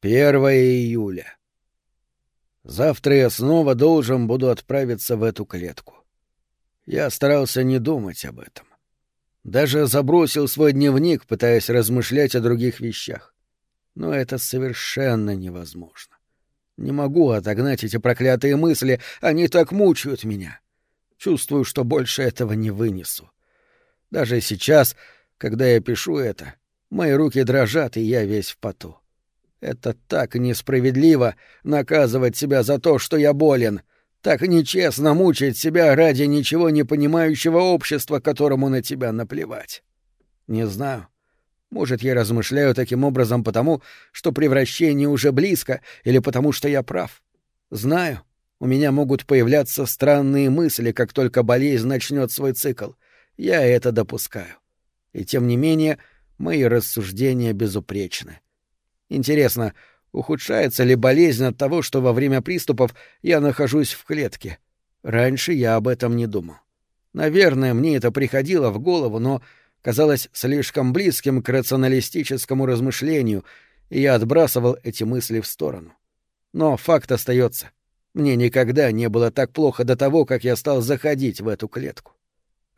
Первое июля. Завтра я снова должен буду отправиться в эту клетку. Я старался не думать об этом. Даже забросил свой дневник, пытаясь размышлять о других вещах. Но это совершенно невозможно. Не могу отогнать эти проклятые мысли, они так мучают меня. Чувствую, что больше этого не вынесу. Даже сейчас, когда я пишу это, мои руки дрожат, и я весь в поту. Это так несправедливо наказывать себя за то, что я болен — так нечестно мучить себя ради ничего не понимающего общества, которому на тебя наплевать. Не знаю. Может, я размышляю таким образом потому, что превращение уже близко, или потому, что я прав. Знаю, у меня могут появляться странные мысли, как только болезнь начнет свой цикл. Я это допускаю. И тем не менее, мои рассуждения безупречны. Интересно, Ухудшается ли болезнь от того, что во время приступов я нахожусь в клетке? Раньше я об этом не думал. Наверное, мне это приходило в голову, но казалось слишком близким к рационалистическому размышлению, и я отбрасывал эти мысли в сторону. Но факт остается. Мне никогда не было так плохо до того, как я стал заходить в эту клетку.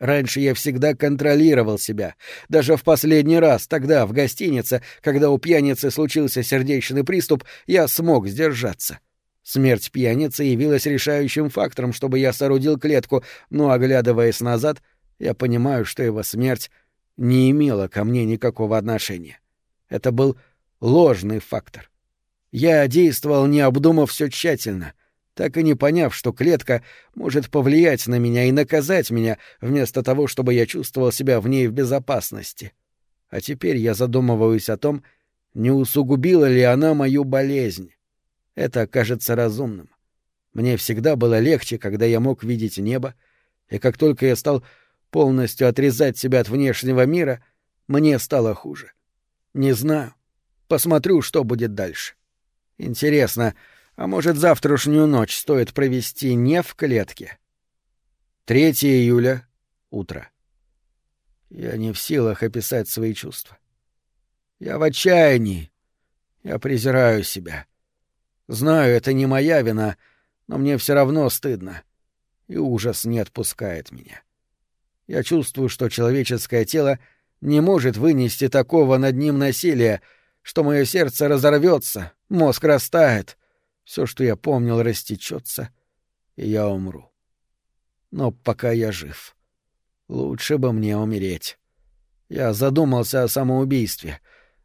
Раньше я всегда контролировал себя. Даже в последний раз, тогда, в гостинице, когда у пьяницы случился сердечный приступ, я смог сдержаться. Смерть пьяницы явилась решающим фактором, чтобы я соорудил клетку, но, оглядываясь назад, я понимаю, что его смерть не имела ко мне никакого отношения. Это был ложный фактор. Я действовал, не обдумав все тщательно — так и не поняв, что клетка может повлиять на меня и наказать меня, вместо того, чтобы я чувствовал себя в ней в безопасности. А теперь я задумываюсь о том, не усугубила ли она мою болезнь. Это кажется разумным. Мне всегда было легче, когда я мог видеть небо, и как только я стал полностью отрезать себя от внешнего мира, мне стало хуже. Не знаю. Посмотрю, что будет дальше. Интересно, а может, завтрашнюю ночь стоит провести не в клетке? 3 июля. Утро. Я не в силах описать свои чувства. Я в отчаянии. Я презираю себя. Знаю, это не моя вина, но мне все равно стыдно. И ужас не отпускает меня. Я чувствую, что человеческое тело не может вынести такого над ним насилия, что мое сердце разорвется, мозг растает, все, что я помнил, растечется, и я умру. Но пока я жив. Лучше бы мне умереть. Я задумался о самоубийстве.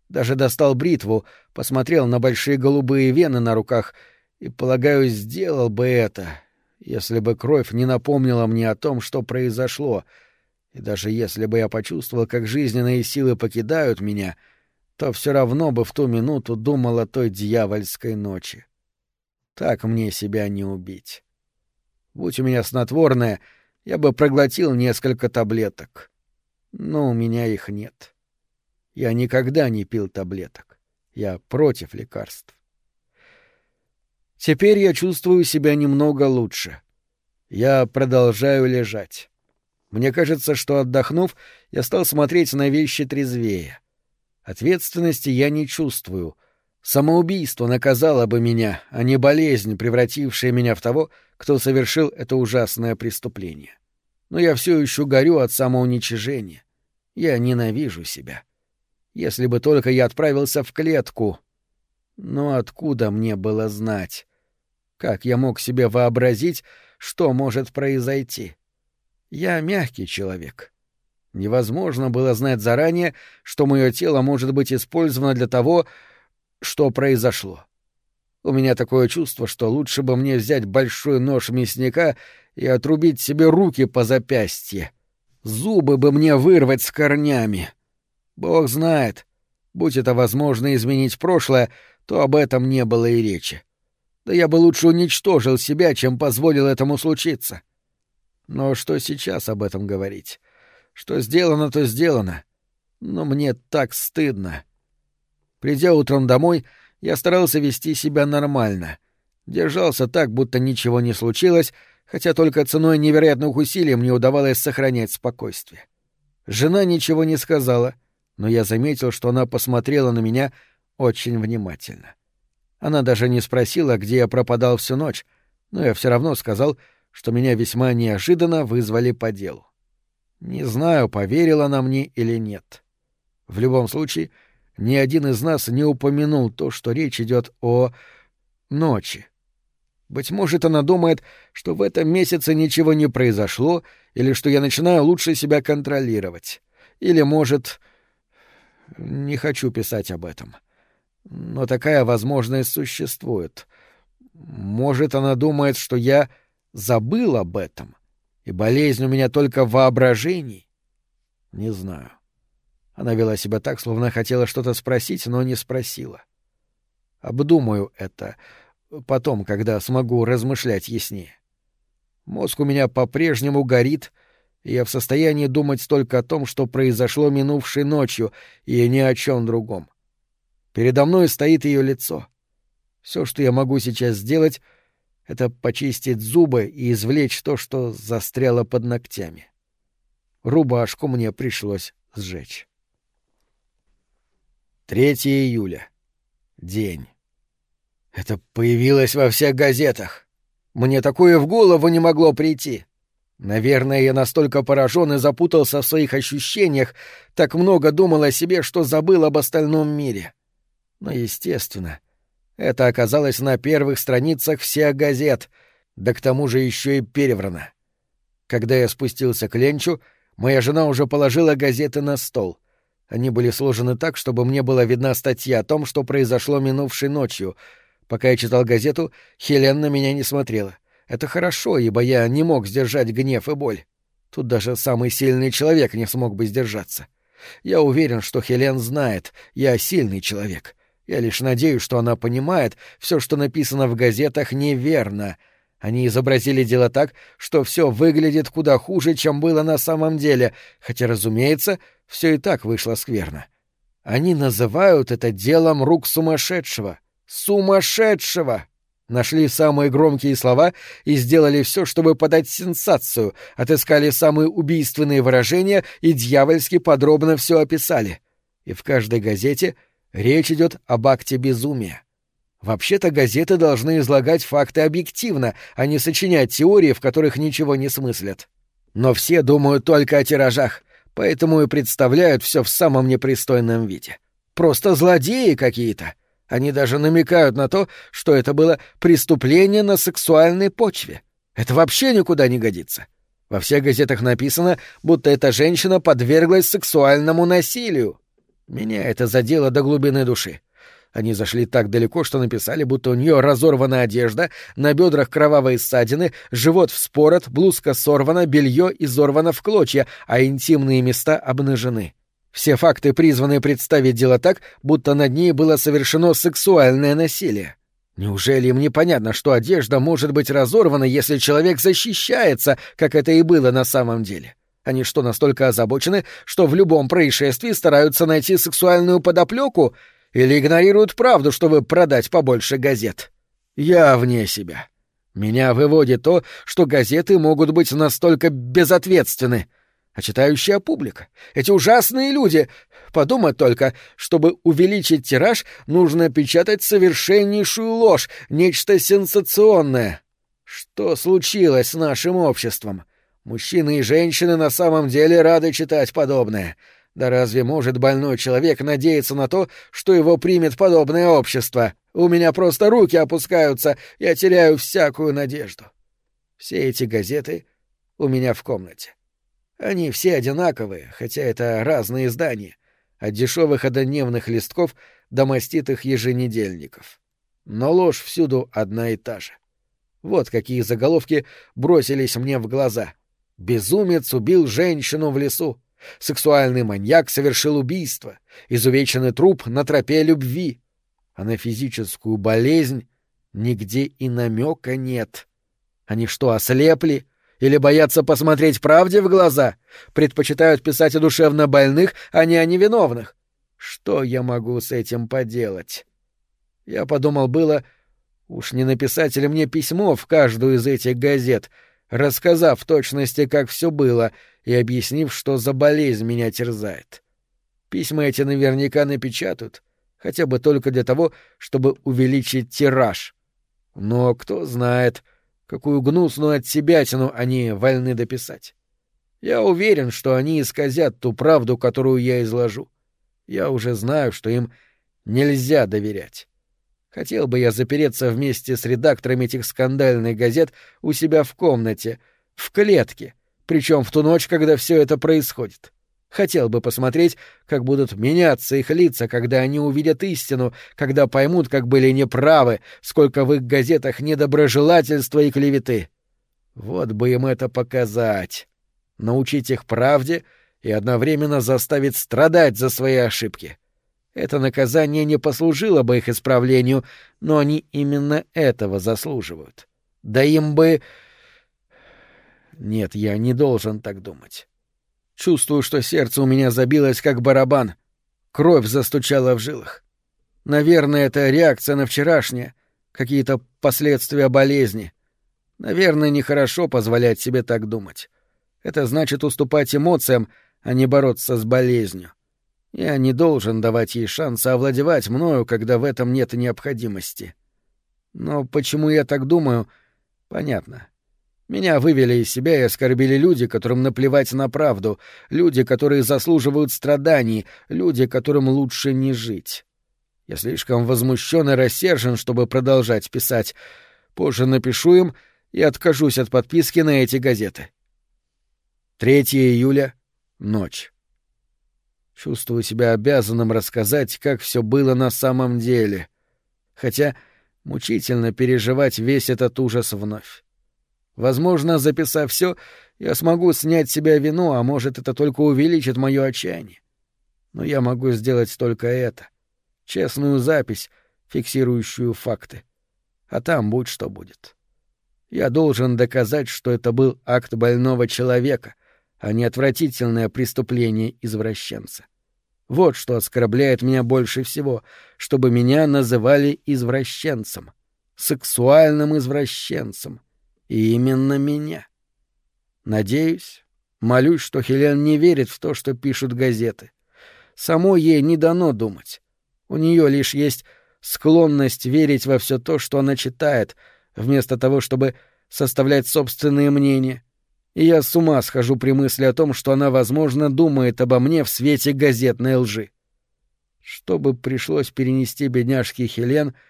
Даже достал бритву, посмотрел на большие голубые вены на руках и, полагаю, сделал бы это, если бы кровь не напомнила мне о том, что произошло, и даже если бы я почувствовал, как жизненные силы покидают меня, то все равно бы в ту минуту думал о той дьявольской ночи. Так мне себя не убить. Будь у меня снотворное, я бы проглотил несколько таблеток. Но у меня их нет. Я никогда не пил таблеток. Я против лекарств. Теперь я чувствую себя немного лучше. Я продолжаю лежать. Мне кажется, что, отдохнув, я стал смотреть на вещи трезвее. Ответственности я не чувствую — Самоубийство наказало бы меня, а не болезнь, превратившая меня в того, кто совершил это ужасное преступление. Но я все еще горю от самоуничижения. Я ненавижу себя. Если бы только я отправился в клетку. Но откуда мне было знать? Как я мог себе вообразить, что может произойти? Я мягкий человек. Невозможно было знать заранее, что мое тело может быть использовано для того, что произошло. У меня такое чувство, что лучше бы мне взять большой нож мясника и отрубить себе руки по запястье. Зубы бы мне вырвать с корнями. Бог знает, будь это возможно изменить прошлое, то об этом не было и речи. Да я бы лучше уничтожил себя, чем позволил этому случиться. Но что сейчас об этом говорить? Что сделано, то сделано. Но мне так стыдно. Придя утром домой, я старался вести себя нормально. Держался так, будто ничего не случилось, хотя только ценой невероятных усилий мне удавалось сохранять спокойствие. Жена ничего не сказала, но я заметил, что она посмотрела на меня очень внимательно. Она даже не спросила, где я пропадал всю ночь, но я все равно сказал, что меня весьма неожиданно вызвали по делу. Не знаю, поверила она мне или нет. В любом случае, ни один из нас не упомянул то, что речь идет о ночи. Быть может, она думает, что в этом месяце ничего не произошло, или что я начинаю лучше себя контролировать. Или, может... Не хочу писать об этом. Но такая возможность существует. Может, она думает, что я забыл об этом, и болезнь у меня только в воображении? Не знаю. Она вела себя так, словно хотела что-то спросить, но не спросила. Обдумаю это потом, когда смогу размышлять яснее. Мозг у меня по-прежнему горит, и я в состоянии думать только о том, что произошло минувшей ночью, и ни о чем другом. Передо мной стоит ее лицо. Все, что я могу сейчас сделать, — это почистить зубы и извлечь то, что застряло под ногтями. Рубашку мне пришлось сжечь. 3 июля. День. Это появилось во всех газетах. Мне такое в голову не могло прийти. Наверное, я настолько поражен и запутался в своих ощущениях, так много думал о себе, что забыл об остальном мире. Но, естественно, это оказалось на первых страницах всех газет, да к тому же еще и переврано. Когда я спустился к Ленчу, моя жена уже положила газеты на стол. Они были сложены так, чтобы мне была видна статья о том, что произошло минувшей ночью — Пока я читал газету, Хелен на меня не смотрела. Это хорошо, ибо я не мог сдержать гнев и боль. Тут даже самый сильный человек не смог бы сдержаться. Я уверен, что Хелен знает, я сильный человек. Я лишь надеюсь, что она понимает, все, что написано в газетах, неверно. Они изобразили дело так, что все выглядит куда хуже, чем было на самом деле, хотя, разумеется, все и так вышло скверно. Они называют это делом рук сумасшедшего — Сумасшедшего! Нашли самые громкие слова и сделали все, чтобы подать сенсацию, отыскали самые убийственные выражения и дьявольски подробно все описали. И в каждой газете речь идет об акте безумия. Вообще-то газеты должны излагать факты объективно, а не сочинять теории, в которых ничего не смыслят. Но все думают только о тиражах, поэтому и представляют все в самом непристойном виде. Просто злодеи какие-то — они даже намекают на то, что это было преступление на сексуальной почве. Это вообще никуда не годится. Во всех газетах написано, будто эта женщина подверглась сексуальному насилию. Меня это задело до глубины души. Они зашли так далеко, что написали, будто у нее разорвана одежда, на бедрах кровавые ссадины, живот вспорот, блузка сорвана, белье изорвано в клочья, а интимные места обнажены. Все факты призваны представить дело так, будто над ней было совершено сексуальное насилие. Неужели им непонятно, что одежда может быть разорвана, если человек защищается, как это и было на самом деле? Они что, настолько озабочены, что в любом происшествии стараются найти сексуальную подоплеку или игнорируют правду, чтобы продать побольше газет? Я вне себя. Меня выводит то, что газеты могут быть настолько безответственны — а читающая публика. Эти ужасные люди. Подумать только, чтобы увеличить тираж, нужно печатать совершеннейшую ложь, нечто сенсационное. Что случилось с нашим обществом? Мужчины и женщины на самом деле рады читать подобное. Да разве может больной человек надеяться на то, что его примет подобное общество? У меня просто руки опускаются, я теряю всякую надежду. Все эти газеты у меня в комнате. Они все одинаковые, хотя это разные издания, от дешевых однодневных листков до маститых еженедельников. Но ложь всюду одна и та же. Вот какие заголовки бросились мне в глаза. «Безумец убил женщину в лесу», «Сексуальный маньяк совершил убийство», «Изувеченный труп на тропе любви», а на физическую болезнь нигде и намека нет. Они что, ослепли? Или боятся посмотреть правде в глаза? Предпочитают писать о душевно больных, а не о невиновных? Что я могу с этим поделать? Я подумал было, уж не написать ли мне письмо в каждую из этих газет, рассказав в точности, как все было, и объяснив, что за болезнь меня терзает. Письма эти наверняка напечатают, хотя бы только для того, чтобы увеличить тираж. Но кто знает, какую гнусную отсебятину они вольны дописать. Я уверен, что они исказят ту правду, которую я изложу. Я уже знаю, что им нельзя доверять. Хотел бы я запереться вместе с редакторами этих скандальных газет у себя в комнате, в клетке, причем в ту ночь, когда все это происходит. Хотел бы посмотреть, как будут меняться их лица, когда они увидят истину, когда поймут, как были неправы, сколько в их газетах недоброжелательства и клеветы. Вот бы им это показать. Научить их правде и одновременно заставить страдать за свои ошибки. Это наказание не послужило бы их исправлению, но они именно этого заслуживают. Да им бы... Нет, я не должен так думать. Чувствую, что сердце у меня забилось, как барабан. Кровь застучала в жилах. Наверное, это реакция на вчерашнее, какие-то последствия болезни. Наверное, нехорошо позволять себе так думать. Это значит уступать эмоциям, а не бороться с болезнью. Я не должен давать ей шанса овладевать мною, когда в этом нет необходимости. Но почему я так думаю, понятно. Меня вывели из себя и оскорбили люди, которым наплевать на правду, люди, которые заслуживают страданий, люди, которым лучше не жить. Я слишком возмущен и рассержен, чтобы продолжать писать. Позже напишу им и откажусь от подписки на эти газеты. 3 июля. Ночь. Чувствую себя обязанным рассказать, как все было на самом деле. Хотя мучительно переживать весь этот ужас вновь. Возможно, записав все, я смогу снять с себя вину, а может, это только увеличит мое отчаяние. Но я могу сделать только это. Честную запись, фиксирующую факты. А там будь что будет. Я должен доказать, что это был акт больного человека, а не отвратительное преступление извращенца. Вот что оскорбляет меня больше всего, чтобы меня называли извращенцем, сексуальным извращенцем, и именно меня. Надеюсь, молюсь, что Хелен не верит в то, что пишут газеты. Самой ей не дано думать. У нее лишь есть склонность верить во все то, что она читает, вместо того, чтобы составлять собственные мнения. И я с ума схожу при мысли о том, что она, возможно, думает обо мне в свете газетной лжи. Чтобы пришлось перенести бедняжке Хелен —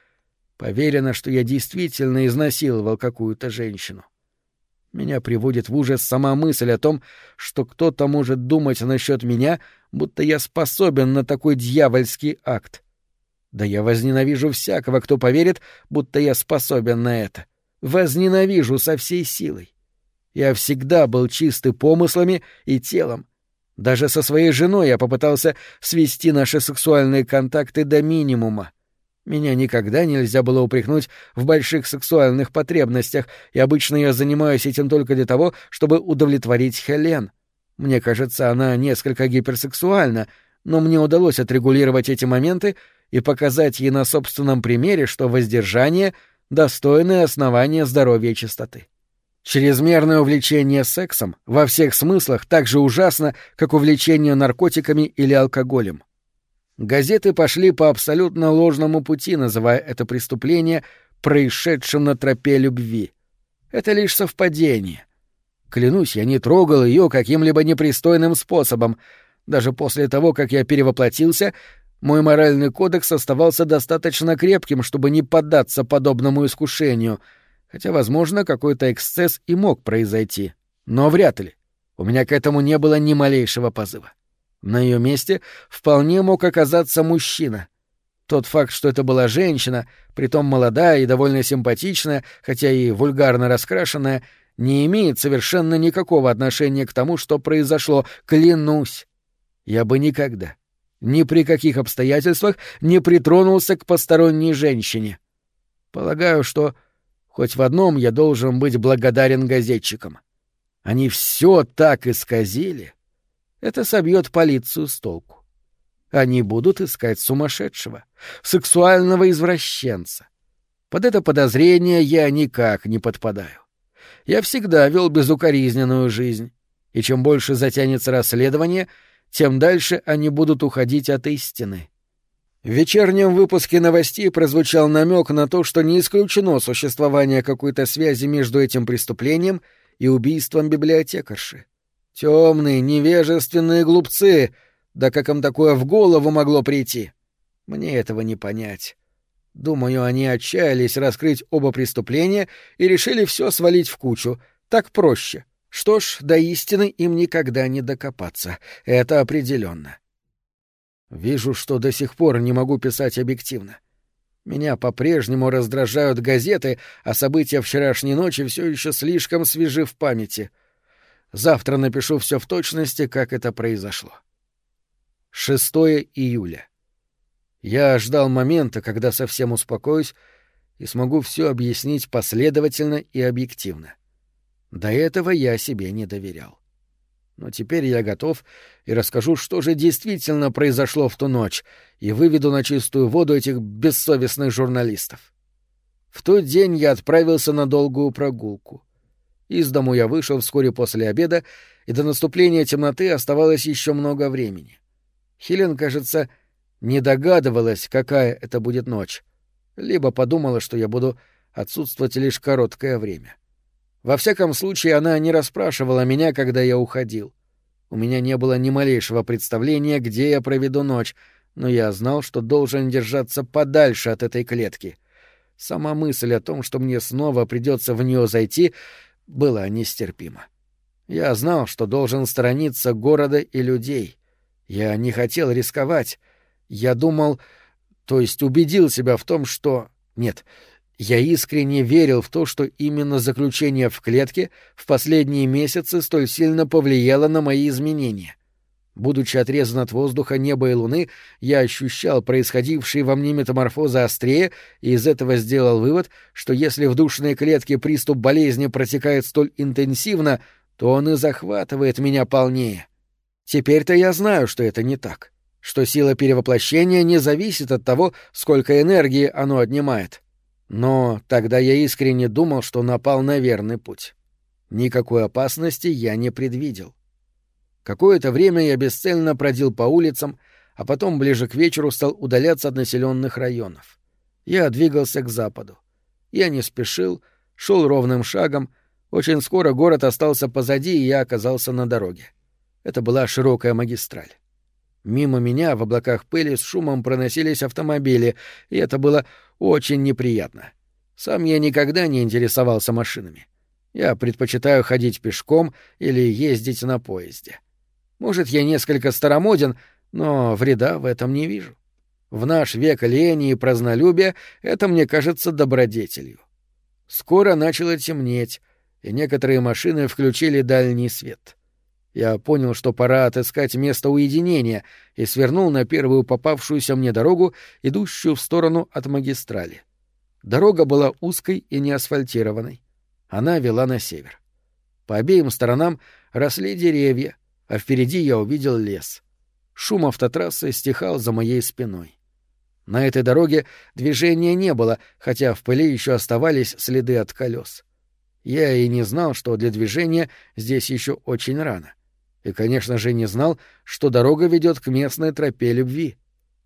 Поверено, что я действительно изнасиловал какую-то женщину. Меня приводит в ужас сама мысль о том, что кто-то может думать насчет меня, будто я способен на такой дьявольский акт. Да я возненавижу всякого, кто поверит, будто я способен на это. Возненавижу со всей силой. Я всегда был чистый помыслами и телом. Даже со своей женой я попытался свести наши сексуальные контакты до минимума. Меня никогда нельзя было упрекнуть в больших сексуальных потребностях, и обычно я занимаюсь этим только для того, чтобы удовлетворить Хелен. Мне кажется, она несколько гиперсексуальна, но мне удалось отрегулировать эти моменты и показать ей на собственном примере, что воздержание — достойное основание здоровья и чистоты. Чрезмерное увлечение сексом во всех смыслах так же ужасно, как увлечение наркотиками или алкоголем. Газеты пошли по абсолютно ложному пути, называя это преступление происшедшим на тропе любви. Это лишь совпадение. Клянусь, я не трогал ее каким-либо непристойным способом. Даже после того, как я перевоплотился, мой моральный кодекс оставался достаточно крепким, чтобы не поддаться подобному искушению, хотя, возможно, какой-то эксцесс и мог произойти. Но вряд ли. У меня к этому не было ни малейшего позыва. На ее месте вполне мог оказаться мужчина. Тот факт, что это была женщина, притом молодая и довольно симпатичная, хотя и вульгарно раскрашенная, не имеет совершенно никакого отношения к тому, что произошло, клянусь. Я бы никогда, ни при каких обстоятельствах не притронулся к посторонней женщине. Полагаю, что хоть в одном я должен быть благодарен газетчикам. Они все так исказили. Это собьет полицию с толку. Они будут искать сумасшедшего, сексуального извращенца. Под это подозрение я никак не подпадаю. Я всегда вел безукоризненную жизнь, и чем больше затянется расследование, тем дальше они будут уходить от истины. В вечернем выпуске новостей прозвучал намек на то, что не исключено существование какой-то связи между этим преступлением и убийством библиотекарши. Темные, невежественные глупцы! Да как им такое в голову могло прийти? Мне этого не понять. Думаю, они отчаялись раскрыть оба преступления и решили все свалить в кучу. Так проще. Что ж, до истины им никогда не докопаться. Это определенно. Вижу, что до сих пор не могу писать объективно. Меня по-прежнему раздражают газеты, а события вчерашней ночи все еще слишком свежи в памяти. Завтра напишу все в точности, как это произошло. 6 июля. Я ждал момента, когда совсем успокоюсь и смогу все объяснить последовательно и объективно. До этого я себе не доверял. Но теперь я готов и расскажу, что же действительно произошло в ту ночь, и выведу на чистую воду этих бессовестных журналистов. В тот день я отправился на долгую прогулку. Из дому я вышел вскоре после обеда, и до наступления темноты оставалось еще много времени. Хелен, кажется, не догадывалась, какая это будет ночь, либо подумала, что я буду отсутствовать лишь короткое время. Во всяком случае, она не расспрашивала меня, когда я уходил. У меня не было ни малейшего представления, где я проведу ночь, но я знал, что должен держаться подальше от этой клетки. Сама мысль о том, что мне снова придется в нее зайти, была нестерпима. Я знал, что должен сторониться города и людей. Я не хотел рисковать. Я думал, то есть убедил себя в том, что... Нет, я искренне верил в то, что именно заключение в клетке в последние месяцы столь сильно повлияло на мои изменения. Будучи отрезан от воздуха, неба и луны, я ощущал происходившие во мне метаморфозы острее и из этого сделал вывод, что если в душной клетке приступ болезни протекает столь интенсивно, то он и захватывает меня полнее. Теперь-то я знаю, что это не так, что сила перевоплощения не зависит от того, сколько энергии оно отнимает. Но тогда я искренне думал, что напал на верный путь. Никакой опасности я не предвидел. Какое-то время я бесцельно бродил по улицам, а потом ближе к вечеру стал удаляться от населенных районов. Я двигался к западу. Я не спешил, шел ровным шагом. Очень скоро город остался позади, и я оказался на дороге. Это была широкая магистраль. Мимо меня в облаках пыли с шумом проносились автомобили, и это было очень неприятно. Сам я никогда не интересовался машинами. Я предпочитаю ходить пешком или ездить на поезде. Может, я несколько старомоден, но вреда в этом не вижу. В наш век лени и празднолюбия это мне кажется добродетелью. Скоро начало темнеть, и некоторые машины включили дальний свет. Я понял, что пора отыскать место уединения, и свернул на первую попавшуюся мне дорогу, идущую в сторону от магистрали. Дорога была узкой и неасфальтированной. Она вела на север. По обеим сторонам росли деревья, а впереди я увидел лес. Шум автотрассы стихал за моей спиной. На этой дороге движения не было, хотя в пыли еще оставались следы от колес. Я и не знал, что для движения здесь еще очень рано. — и, конечно же, не знал, что дорога ведет к местной тропе любви.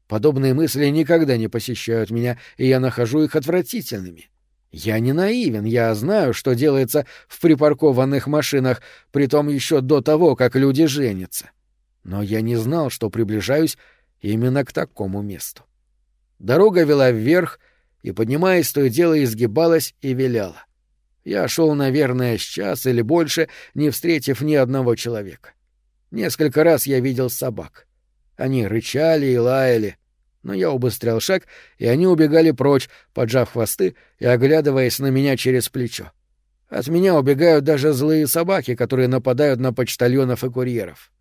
Подобные мысли никогда не посещают меня, и я нахожу их отвратительными. Я не наивен, я знаю, что делается в припаркованных машинах, притом еще до того, как люди женятся. Но я не знал, что приближаюсь именно к такому месту. Дорога вела вверх, и, поднимаясь, то и дело изгибалась и виляла. Я шел, наверное, с час или больше, не встретив ни одного человека. Несколько раз я видел собак. Они рычали и лаяли, но я убыстрял шаг, и они убегали прочь, поджав хвосты и оглядываясь на меня через плечо. От меня убегают даже злые собаки, которые нападают на почтальонов и курьеров.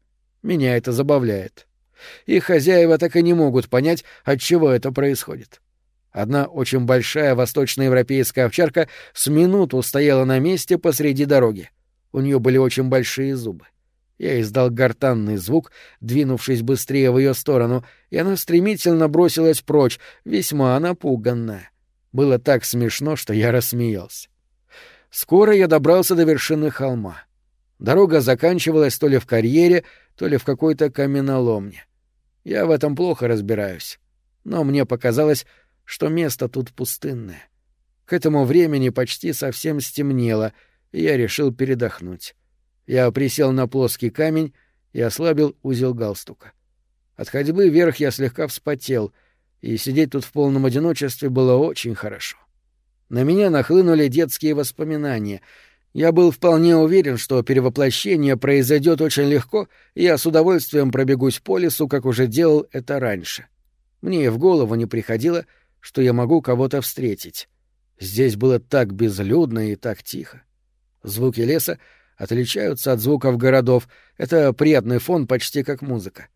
Меня это забавляет. Их хозяева так и не могут понять, от чего это происходит. Одна очень большая восточноевропейская овчарка с минуту стояла на месте посреди дороги. У нее были очень большие зубы. Я издал гортанный звук, двинувшись быстрее в ее сторону, и она стремительно бросилась прочь, весьма напуганная. Было так смешно, что я рассмеялся. Скоро я добрался до вершины холма. Дорога заканчивалась то ли в карьере, то ли в какой-то каменоломне. Я в этом плохо разбираюсь. Но мне показалось, что место тут пустынное. К этому времени почти совсем стемнело, и я решил передохнуть. Я присел на плоский камень и ослабил узел галстука. От ходьбы вверх я слегка вспотел, и сидеть тут в полном одиночестве было очень хорошо. На меня нахлынули детские воспоминания. Я был вполне уверен, что перевоплощение произойдет очень легко, и я с удовольствием пробегусь по лесу, как уже делал это раньше. Мне и в голову не приходило, что я могу кого-то встретить. Здесь было так безлюдно и так тихо. Звуки леса отличаются от звуков городов. Это приятный фон, почти как музыка.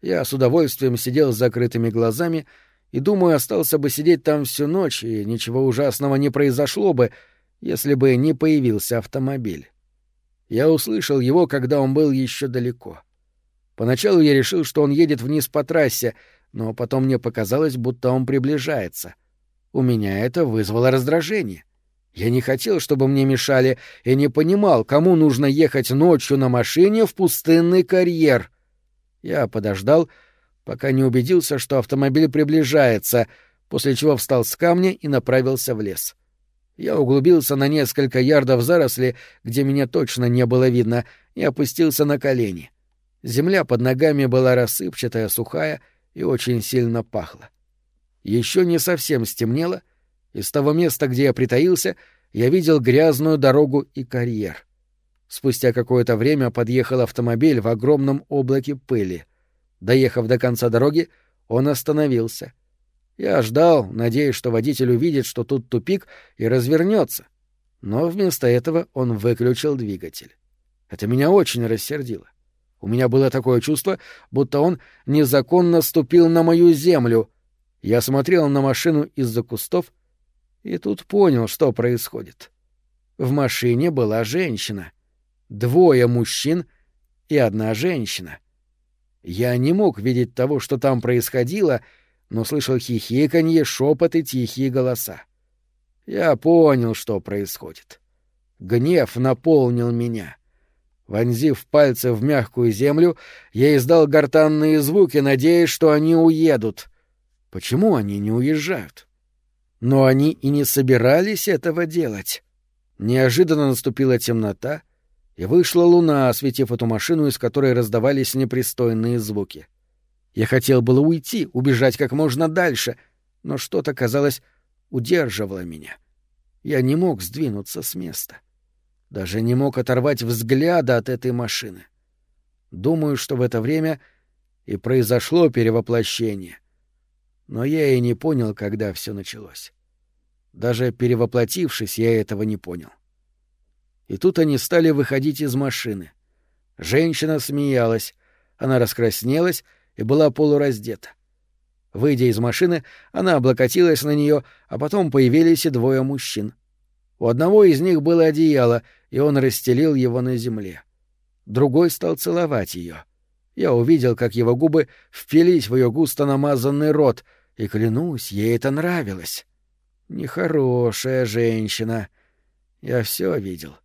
Я с удовольствием сидел с закрытыми глазами и, думаю, остался бы сидеть там всю ночь, и ничего ужасного не произошло бы, если бы не появился автомобиль. Я услышал его, когда он был еще далеко. Поначалу я решил, что он едет вниз по трассе, но потом мне показалось, будто он приближается. У меня это вызвало раздражение. Я не хотел, чтобы мне мешали, и не понимал, кому нужно ехать ночью на машине в пустынный карьер. Я подождал, пока не убедился, что автомобиль приближается, после чего встал с камня и направился в лес. Я углубился на несколько ярдов заросли, где меня точно не было видно, и опустился на колени. Земля под ногами была рассыпчатая, сухая и очень сильно пахла. Еще не совсем стемнело, и с того места, где я притаился, я видел грязную дорогу и карьер. Спустя какое-то время подъехал автомобиль в огромном облаке пыли. Доехав до конца дороги, он остановился. Я ждал, надеясь, что водитель увидит, что тут тупик, и развернется. Но вместо этого он выключил двигатель. Это меня очень рассердило. У меня было такое чувство, будто он незаконно ступил на мою землю. Я смотрел на машину из-за кустов и тут понял, что происходит. В машине была женщина двое мужчин и одна женщина. Я не мог видеть того, что там происходило, но слышал хихиканье, шепот и тихие голоса. Я понял, что происходит. Гнев наполнил меня. Вонзив пальцы в мягкую землю, я издал гортанные звуки, надеясь, что они уедут. Почему они не уезжают? Но они и не собирались этого делать. Неожиданно наступила темнота, и вышла луна, осветив эту машину, из которой раздавались непристойные звуки. Я хотел было уйти, убежать как можно дальше, но что-то, казалось, удерживало меня. Я не мог сдвинуться с места. Даже не мог оторвать взгляда от этой машины. Думаю, что в это время и произошло перевоплощение. Но я и не понял, когда все началось. Даже перевоплотившись, я этого не понял. — и тут они стали выходить из машины. Женщина смеялась, она раскраснелась и была полураздета. Выйдя из машины, она облокотилась на нее, а потом появились и двое мужчин. У одного из них было одеяло, и он расстелил его на земле. Другой стал целовать ее. Я увидел, как его губы впились в ее густо намазанный рот, и, клянусь, ей это нравилось. Нехорошая женщина. Я все видел.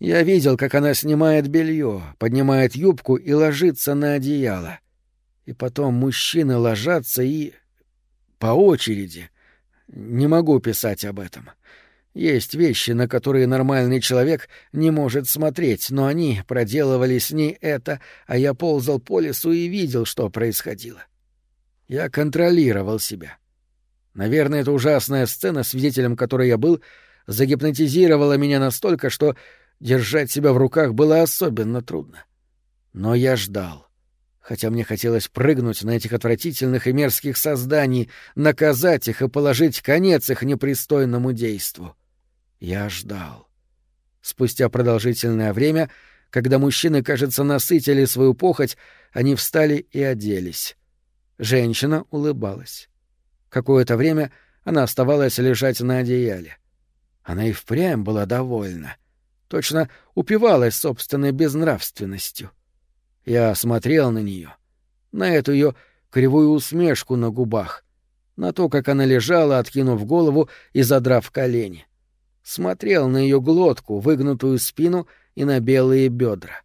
Я видел, как она снимает белье, поднимает юбку и ложится на одеяло. И потом мужчины ложатся и... по очереди. Не могу писать об этом. Есть вещи, на которые нормальный человек не может смотреть, но они проделывали с ней это, а я ползал по лесу и видел, что происходило. Я контролировал себя. Наверное, эта ужасная сцена, свидетелем которой я был, загипнотизировала меня настолько, что Держать себя в руках было особенно трудно. Но я ждал. Хотя мне хотелось прыгнуть на этих отвратительных и мерзких созданий, наказать их и положить конец их непристойному действу. Я ждал. Спустя продолжительное время, когда мужчины, кажется, насытили свою похоть, они встали и оделись. Женщина улыбалась. Какое-то время она оставалась лежать на одеяле. Она и впрямь была довольна точно упивалась собственной безнравственностью. Я смотрел на нее, на эту ее кривую усмешку на губах, на то, как она лежала, откинув голову и задрав колени. Смотрел на ее глотку, выгнутую спину и на белые бедра.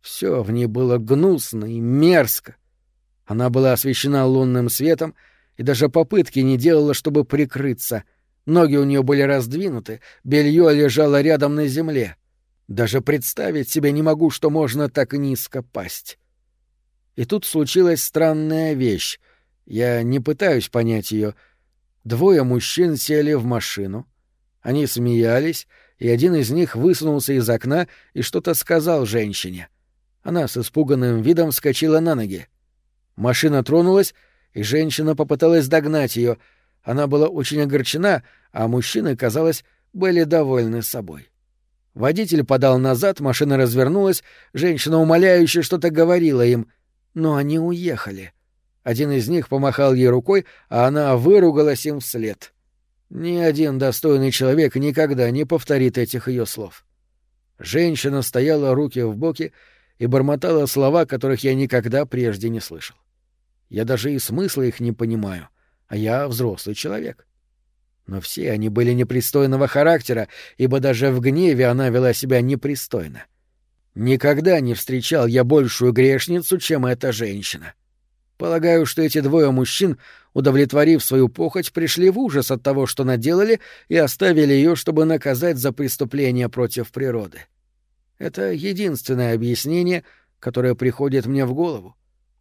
Все в ней было гнусно и мерзко. Она была освещена лунным светом, и даже попытки не делала, чтобы прикрыться. Ноги у нее были раздвинуты, белье лежало рядом на земле. Даже представить себе не могу, что можно так низко пасть. И тут случилась странная вещь. Я не пытаюсь понять ее. Двое мужчин сели в машину. Они смеялись, и один из них высунулся из окна и что-то сказал женщине. Она с испуганным видом вскочила на ноги. Машина тронулась, и женщина попыталась догнать ее. Она была очень огорчена, а мужчины, казалось, были довольны собой. Водитель подал назад, машина развернулась, женщина умоляюще что-то говорила им, но они уехали. Один из них помахал ей рукой, а она выругалась им вслед. Ни один достойный человек никогда не повторит этих ее слов. Женщина стояла руки в боки и бормотала слова, которых я никогда прежде не слышал. Я даже и смысла их не понимаю, а я взрослый человек. Но все они были непристойного характера, ибо даже в гневе она вела себя непристойно. Никогда не встречал я большую грешницу, чем эта женщина. Полагаю, что эти двое мужчин, удовлетворив свою похоть, пришли в ужас от того, что наделали, и оставили ее, чтобы наказать за преступление против природы. Это единственное объяснение, которое приходит мне в голову,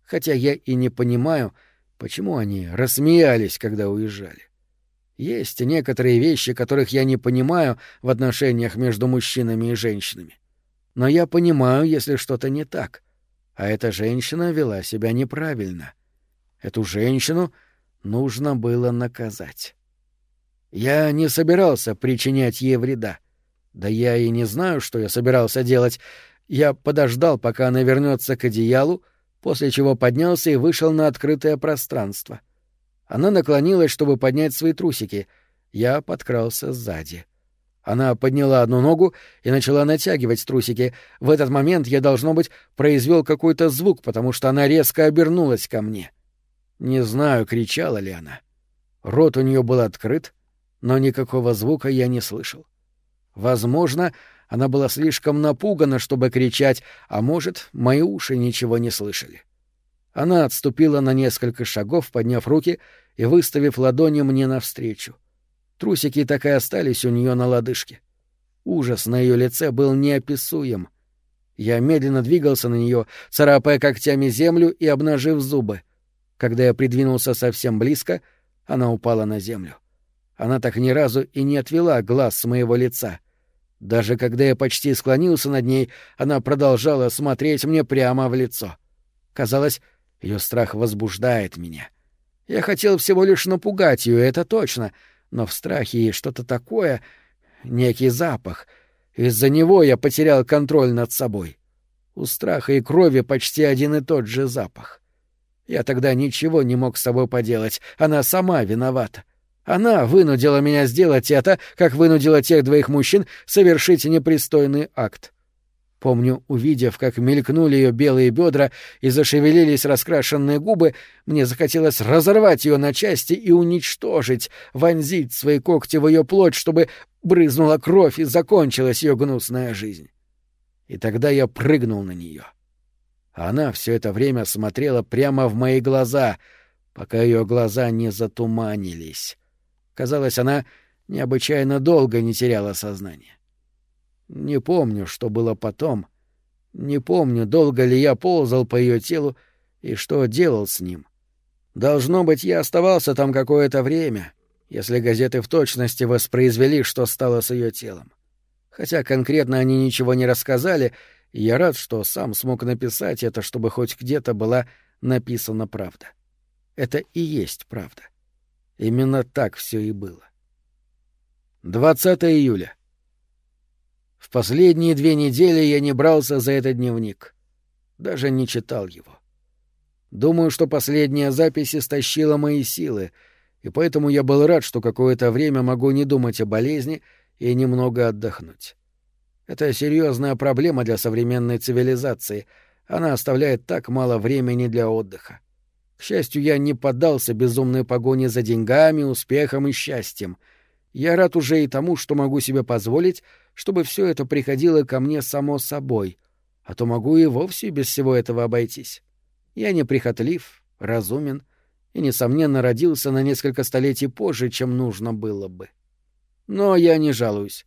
хотя я и не понимаю, почему они рассмеялись, когда уезжали. Есть некоторые вещи, которых я не понимаю в отношениях между мужчинами и женщинами. Но я понимаю, если что-то не так. А эта женщина вела себя неправильно. Эту женщину нужно было наказать. Я не собирался причинять ей вреда. Да я и не знаю, что я собирался делать. Я подождал, пока она вернется к одеялу, после чего поднялся и вышел на открытое пространство — она наклонилась, чтобы поднять свои трусики. Я подкрался сзади. Она подняла одну ногу и начала натягивать трусики. В этот момент я, должно быть, произвел какой-то звук, потому что она резко обернулась ко мне. Не знаю, кричала ли она. Рот у нее был открыт, но никакого звука я не слышал. Возможно, она была слишком напугана, чтобы кричать, а может, мои уши ничего не слышали. Она отступила на несколько шагов, подняв руки и выставив ладони мне навстречу. Трусики так и остались у нее на лодыжке. Ужас на ее лице был неописуем. Я медленно двигался на нее, царапая когтями землю и обнажив зубы. Когда я придвинулся совсем близко, она упала на землю. Она так ни разу и не отвела глаз с моего лица. Даже когда я почти склонился над ней, она продолжала смотреть мне прямо в лицо. Казалось, ее страх возбуждает меня. Я хотел всего лишь напугать ее, это точно, но в страхе есть что-то такое, некий запах. Из-за него я потерял контроль над собой. У страха и крови почти один и тот же запах. Я тогда ничего не мог с собой поделать, она сама виновата. Она вынудила меня сделать это, как вынудила тех двоих мужчин совершить непристойный акт. Помню, увидев, как мелькнули ее белые бедра и зашевелились раскрашенные губы, мне захотелось разорвать ее на части и уничтожить, вонзить свои когти в ее плоть, чтобы брызнула кровь и закончилась ее гнусная жизнь. И тогда я прыгнул на нее. Она все это время смотрела прямо в мои глаза, пока ее глаза не затуманились. Казалось, она необычайно долго не теряла сознание. Не помню, что было потом. Не помню, долго ли я ползал по ее телу и что делал с ним. Должно быть, я оставался там какое-то время, если газеты в точности воспроизвели, что стало с ее телом. Хотя конкретно они ничего не рассказали, я рад, что сам смог написать это, чтобы хоть где-то была написана правда. Это и есть правда. Именно так все и было. 20 июля. В последние две недели я не брался за этот дневник. Даже не читал его. Думаю, что последняя запись истощила мои силы, и поэтому я был рад, что какое-то время могу не думать о болезни и немного отдохнуть. Это серьезная проблема для современной цивилизации. Она оставляет так мало времени для отдыха. К счастью, я не поддался безумной погоне за деньгами, успехом и счастьем. Я рад уже и тому, что могу себе позволить чтобы все это приходило ко мне само собой, а то могу и вовсе без всего этого обойтись. Я неприхотлив, разумен и, несомненно, родился на несколько столетий позже, чем нужно было бы. Но я не жалуюсь.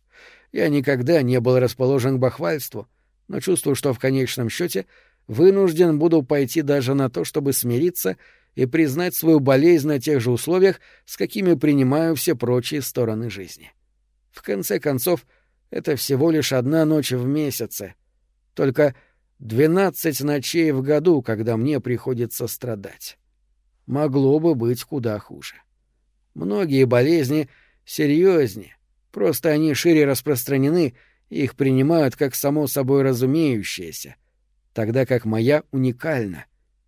Я никогда не был расположен к бахвальству, но чувствую, что в конечном счете вынужден буду пойти даже на то, чтобы смириться и признать свою болезнь на тех же условиях, с какими принимаю все прочие стороны жизни. В конце концов, это всего лишь одна ночь в месяце. Только двенадцать ночей в году, когда мне приходится страдать. Могло бы быть куда хуже. Многие болезни серьезнее, просто они шире распространены, их принимают как само собой разумеющееся, тогда как моя уникальна,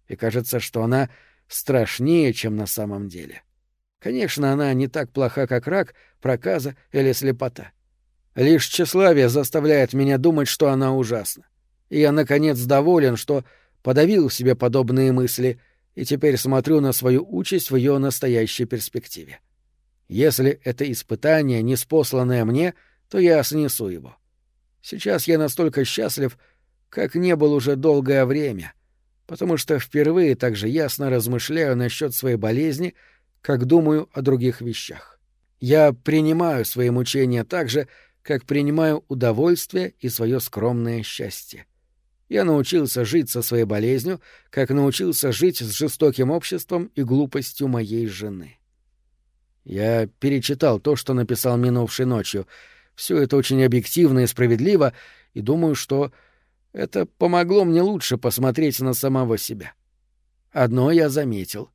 и кажется, что она страшнее, чем на самом деле. Конечно, она не так плоха, как рак, проказа или слепота. Лишь тщеславие заставляет меня думать, что она ужасна. И я, наконец, доволен, что подавил в себе подобные мысли и теперь смотрю на свою участь в ее настоящей перспективе. Если это испытание не спосланное мне, то я снесу его. Сейчас я настолько счастлив, как не был уже долгое время, потому что впервые так же ясно размышляю насчет своей болезни, как думаю о других вещах. Я принимаю свои мучения так же, как принимаю удовольствие и свое скромное счастье. Я научился жить со своей болезнью, как научился жить с жестоким обществом и глупостью моей жены. Я перечитал то, что написал минувшей ночью. Все это очень объективно и справедливо, и думаю, что это помогло мне лучше посмотреть на самого себя. Одно я заметил.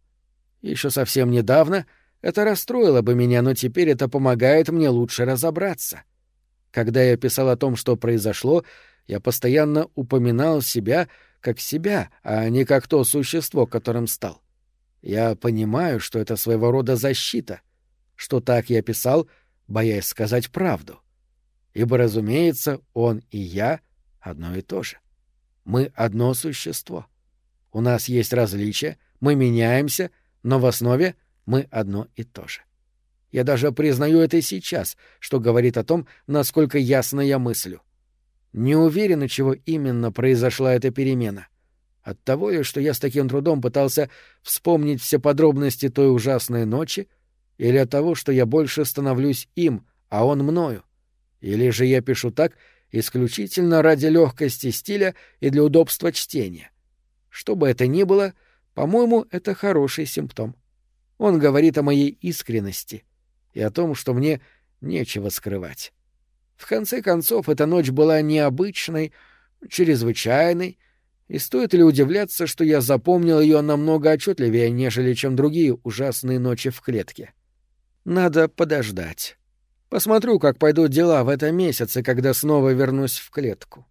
Еще совсем недавно это расстроило бы меня, но теперь это помогает мне лучше разобраться. Когда я писал о том, что произошло, я постоянно упоминал себя как себя, а не как то существо, которым стал. Я понимаю, что это своего рода защита, что так я писал, боясь сказать правду. Ибо, разумеется, он и я одно и то же. Мы одно существо. У нас есть различия, мы меняемся, но в основе мы одно и то же. Я даже признаю это сейчас, что говорит о том, насколько ясно я мыслю. Не уверен, чего именно произошла эта перемена. От того ли, что я с таким трудом пытался вспомнить все подробности той ужасной ночи, или от того, что я больше становлюсь им, а он мною? Или же я пишу так исключительно ради легкости стиля и для удобства чтения? Что бы это ни было, по-моему, это хороший симптом. Он говорит о моей искренности — и о том, что мне нечего скрывать. В конце концов, эта ночь была необычной, чрезвычайной, и стоит ли удивляться, что я запомнил ее намного отчетливее, нежели чем другие ужасные ночи в клетке? Надо подождать. Посмотрю, как пойдут дела в этом месяце, когда снова вернусь в клетку.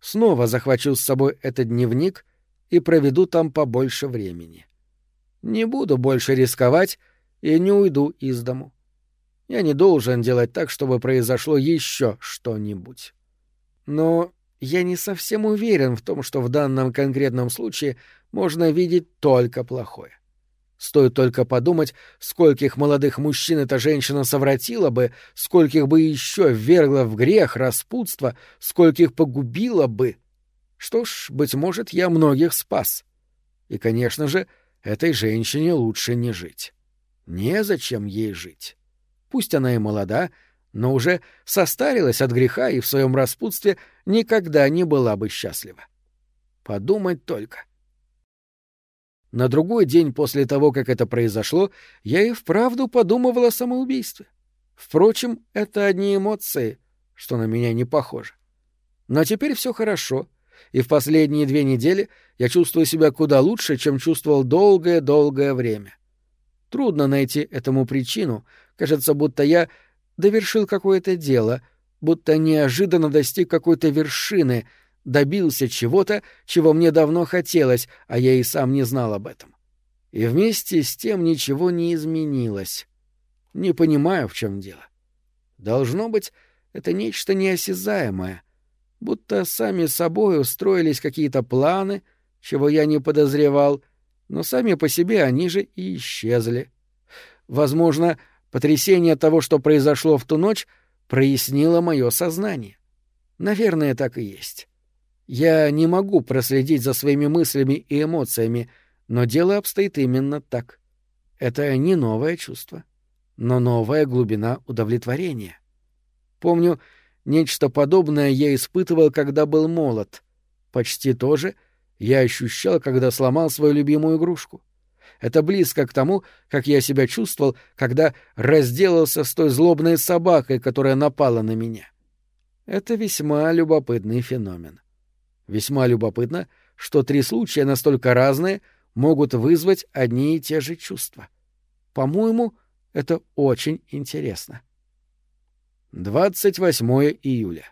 Снова захвачу с собой этот дневник и проведу там побольше времени. Не буду больше рисковать и не уйду из дому. Я не должен делать так, чтобы произошло еще что-нибудь. Но я не совсем уверен в том, что в данном конкретном случае можно видеть только плохое. Стоит только подумать, скольких молодых мужчин эта женщина совратила бы, скольких бы еще ввергла в грех, распутство, скольких погубила бы. Что ж, быть может, я многих спас. И, конечно же, этой женщине лучше не жить. Незачем ей жить. Пусть она и молода, но уже состарилась от греха и в своем распутстве никогда не была бы счастлива. Подумать только. На другой день после того, как это произошло, я и вправду подумывала о самоубийстве. Впрочем, это одни эмоции, что на меня не похоже. Но теперь все хорошо, и в последние две недели я чувствую себя куда лучше, чем чувствовал долгое-долгое время. Трудно найти этому причину, Кажется, будто я довершил какое-то дело, будто неожиданно достиг какой-то вершины, добился чего-то, чего мне давно хотелось, а я и сам не знал об этом. И вместе с тем ничего не изменилось. Не понимаю, в чем дело. Должно быть, это нечто неосязаемое, будто сами собой устроились какие-то планы, чего я не подозревал, но сами по себе они же и исчезли. Возможно, Потрясение того, что произошло в ту ночь, прояснило мое сознание. Наверное, так и есть. Я не могу проследить за своими мыслями и эмоциями, но дело обстоит именно так. Это не новое чувство, но новая глубина удовлетворения. Помню, нечто подобное я испытывал, когда был молод. Почти то же я ощущал, когда сломал свою любимую игрушку. Это близко к тому, как я себя чувствовал, когда разделался с той злобной собакой, которая напала на меня. Это весьма любопытный феномен. Весьма любопытно, что три случая настолько разные могут вызвать одни и те же чувства. По-моему, это очень интересно. 28 июля.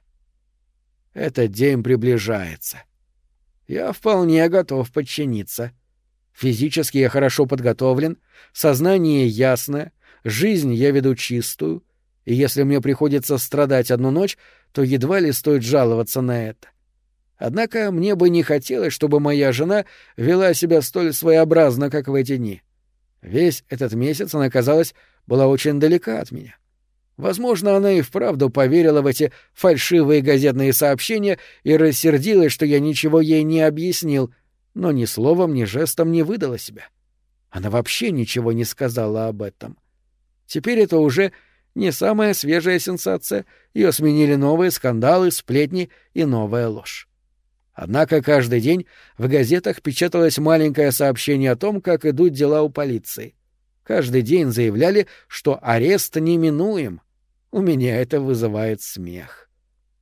Этот день приближается. Я вполне готов подчиниться. Физически я хорошо подготовлен, сознание ясное, жизнь я веду чистую, и если мне приходится страдать одну ночь, то едва ли стоит жаловаться на это. Однако мне бы не хотелось, чтобы моя жена вела себя столь своеобразно, как в эти дни. Весь этот месяц она, казалось, была очень далека от меня. Возможно, она и вправду поверила в эти фальшивые газетные сообщения и рассердилась, что я ничего ей не объяснил, но ни словом, ни жестом не выдала себя. Она вообще ничего не сказала об этом. Теперь это уже не самая свежая сенсация, ее сменили новые скандалы, сплетни и новая ложь. Однако каждый день в газетах печаталось маленькое сообщение о том, как идут дела у полиции. Каждый день заявляли, что арест неминуем. У меня это вызывает смех.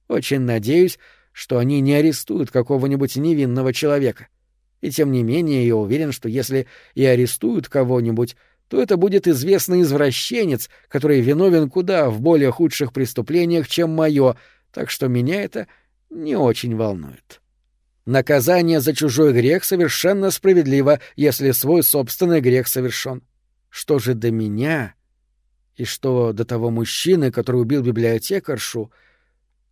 Очень надеюсь, что они не арестуют какого-нибудь невинного человека. И тем не менее я уверен, что если и арестуют кого-нибудь, то это будет известный извращенец, который виновен куда в более худших преступлениях, чем мое, так что меня это не очень волнует. Наказание за чужой грех совершенно справедливо, если свой собственный грех совершен. Что же до меня и что до того мужчины, который убил библиотекаршу,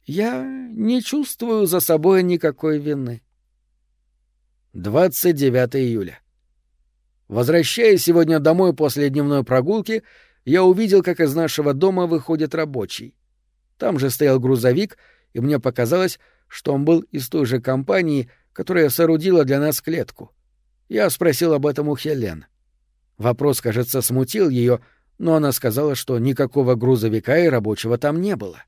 я не чувствую за собой никакой вины. 29 июля. Возвращаясь сегодня домой после дневной прогулки, я увидел, как из нашего дома выходит рабочий. Там же стоял грузовик, и мне показалось, что он был из той же компании, которая соорудила для нас клетку. Я спросил об этом у Хелен. Вопрос, кажется, смутил ее, но она сказала, что никакого грузовика и рабочего там не было.